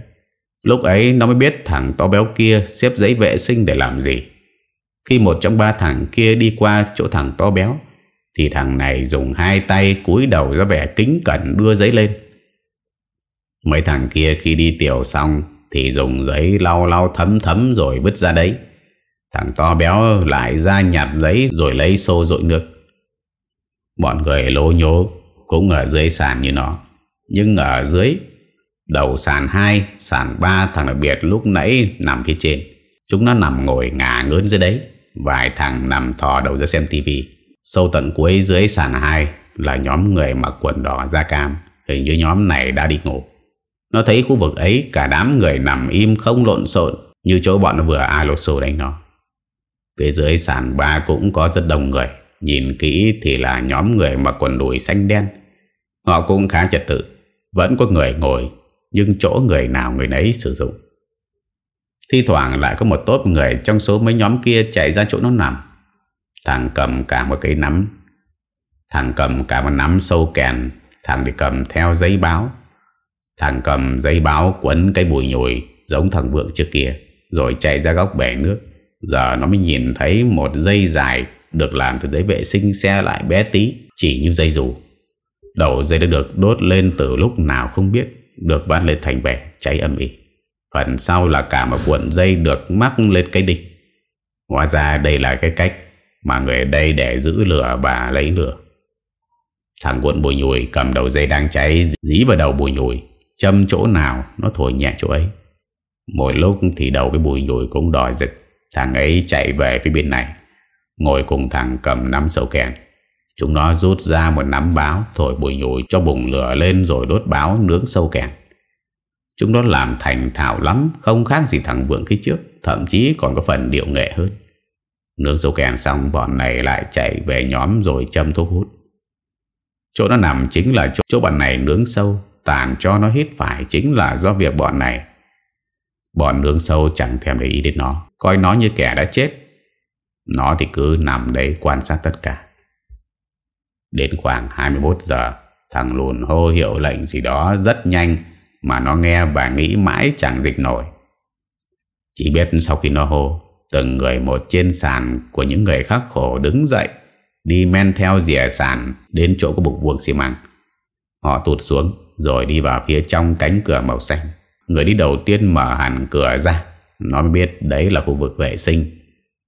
Lúc ấy nó mới biết thằng to béo kia xếp giấy vệ sinh để làm gì. Khi một trong ba thằng kia đi qua chỗ thằng to béo, thì thằng này dùng hai tay cúi đầu ra vẻ kính cẩn đưa giấy lên. Mấy thằng kia khi đi tiểu xong thì dùng giấy lau lau thấm thấm rồi vứt ra đấy. Thằng to béo lại ra nhặt giấy rồi lấy xô rội nước. Bọn người lố nhố cũng ở dưới sàn như nó. Nhưng ở dưới đầu sàn 2, sàn 3 thằng đặc biệt lúc nãy nằm phía trên. Chúng nó nằm ngồi ngả ngớn dưới đấy. Vài thằng nằm thò đầu ra xem tivi Sâu tận cuối dưới sàn 2 là nhóm người mặc quần đỏ da cam. Hình như nhóm này đã đi ngủ. Nó thấy khu vực ấy cả đám người nằm im không lộn xộn như chỗ bọn nó vừa alo xô đánh nó. Phía dưới sàn ba cũng có rất đông người. Nhìn kỹ thì là nhóm người mặc quần đùi xanh đen. Họ cũng khá trật tự. Vẫn có người ngồi, nhưng chỗ người nào người nấy sử dụng. Thi thoảng lại có một tốp người trong số mấy nhóm kia chạy ra chỗ nó nằm. Thằng cầm cả một cây nắm. Thằng cầm cả một nắm sâu kèn. Thằng thì cầm theo giấy báo. Thằng cầm giấy báo quấn cái bùi nhồi giống thằng Vượng trước kia. Rồi chạy ra góc bể nước. Giờ nó mới nhìn thấy một dây dài được làm từ giấy vệ sinh xe lại bé tí, chỉ như dây dù. Đầu dây đã được đốt lên từ lúc nào không biết, được ban lên thành vẻ cháy âm ỉ. Phần sau là cả một cuộn dây được mắc lên cây địch. Hóa ra đây là cái cách mà người ở đây để giữ lửa và lấy lửa. Thằng cuộn bùi nhùi cầm đầu dây đang cháy dí vào đầu bùi nhùi, châm chỗ nào nó thổi nhẹ chỗ ấy. Mỗi lúc thì đầu cái bùi nhùi cũng đòi giật, thằng ấy chạy về phía bên này, ngồi cùng thằng cầm nắm sầu kèn. Chúng nó rút ra một nắm báo Thổi bùi nhùi cho bùng lửa lên Rồi đốt báo nướng sâu kèn. Chúng nó làm thành thạo lắm Không khác gì thằng Vượng khi trước Thậm chí còn có phần điệu nghệ hơn. Nướng sâu kèn xong Bọn này lại chạy về nhóm rồi châm thuốc hút. Chỗ nó nằm chính là chỗ, chỗ bọn này nướng sâu Tàn cho nó hít phải Chính là do việc bọn này. Bọn nướng sâu chẳng thèm để ý đến nó Coi nó như kẻ đã chết. Nó thì cứ nằm đấy quan sát tất cả. Đến khoảng 21 giờ, Thằng lùn hô hiệu lệnh gì đó rất nhanh Mà nó nghe và nghĩ mãi chẳng dịch nổi. Chỉ biết sau khi nó hô, Từng người một trên sàn của những người khắc khổ đứng dậy, Đi men theo dìa sàn Đến chỗ của bục vuông xi măng. Họ tụt xuống Rồi đi vào phía trong cánh cửa màu xanh. Người đi đầu tiên mở hẳn cửa ra, Nó mới biết đấy là khu vực vệ sinh.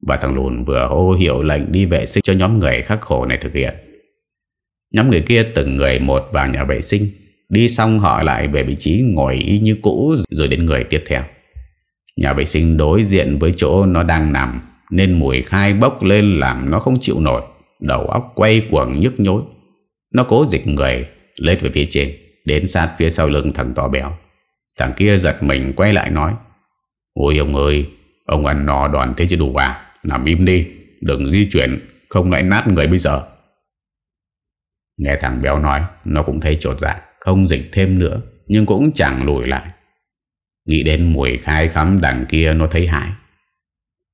Và thằng lùn vừa hô hiệu lệnh đi vệ sinh cho nhóm người khắc khổ này thực hiện. Nhóm người kia từng người một vào nhà vệ sinh. Đi xong họ lại về vị trí ngồi y như cũ Rồi đến người tiếp theo. Nhà vệ sinh đối diện với chỗ nó đang nằm, Nên mùi khai bốc lên làm nó không chịu nổi. Đầu óc quay cuồng nhức nhối. Nó cố dịch người Lết về phía trên, Đến sát phía sau lưng thằng to béo. Thằng kia giật mình quay lại nói, Ôi ông ơi, Ông ăn no đoàn thế chứ đủ à? Nằm im đi, Đừng di chuyển, Không lại nát người bây giờ. Nghe thằng béo nói, Nó cũng thấy trột dạ Không dịch thêm nữa, Nhưng cũng chẳng lùi lại. Nghĩ đến mùi khai khắm đằng kia, Nó thấy hại.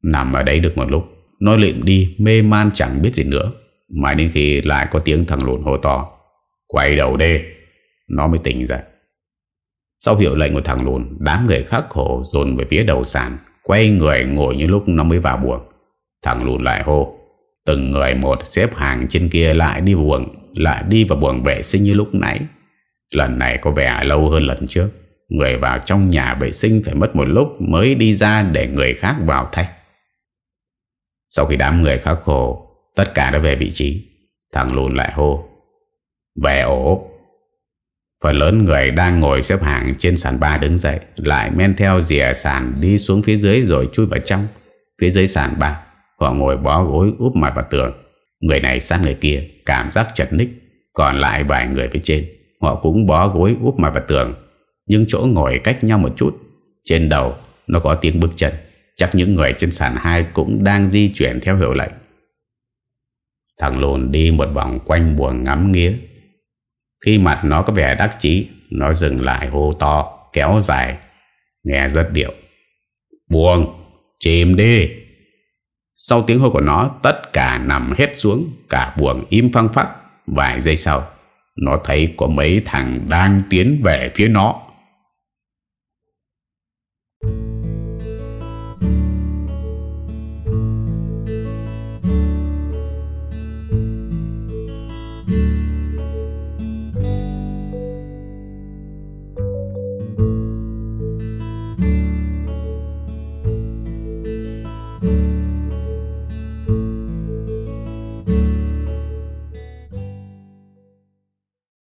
Nằm ở đấy được một lúc, Nó lịm đi, mê man chẳng biết gì nữa. Mãi đến khi lại có tiếng thằng lùn hô to, Quay đầu đi. Nó mới tỉnh dậy. Sau hiệu lệnh của thằng lùn Đám người khắc khổ dồn về phía đầu sàn, Quay người ngồi như lúc nó mới vào buồng. Thằng lùn lại hô Từng người một xếp hàng trên kia lại đi buồng lại đi vào buồng vệ sinh như lúc nãy. Lần này có vẻ lâu hơn lần trước. Người vào trong nhà vệ sinh phải mất một lúc mới đi ra để người khác vào thay. Sau khi đám người khắc khổ, tất cả đã về vị trí. Thằng lùn lại hô. Về ổ. Phần lớn người đang ngồi xếp hàng trên sàn ba đứng dậy, lại men theo dìa sàn đi xuống phía dưới rồi chui vào trong. Phía dưới sàn ba, họ ngồi bó gối úp mặt vào tường. Người này sang người kia, Cảm giác chật ních. Còn lại vài người phía trên, Họ cũng bó gối úp mặt vào tường. Nhưng chỗ ngồi cách nhau một chút, Trên đầu nó có tiếng bước chân. Chắc những người trên sàn hai Cũng đang di chuyển theo hiệu lệnh. Thằng lùn đi một vòng quanh buồng ngắm nghía. Khi mặt nó có vẻ đắc chí, Nó dừng lại hô to, Kéo dài. Nghe rất điệu. Buông Chìm đi! Sau tiếng hô của nó, Tất cả nằm hết xuống, Cả buồng im phăng phắc. Vài giây sau, Nó thấy có mấy thằng đang tiến về phía nó.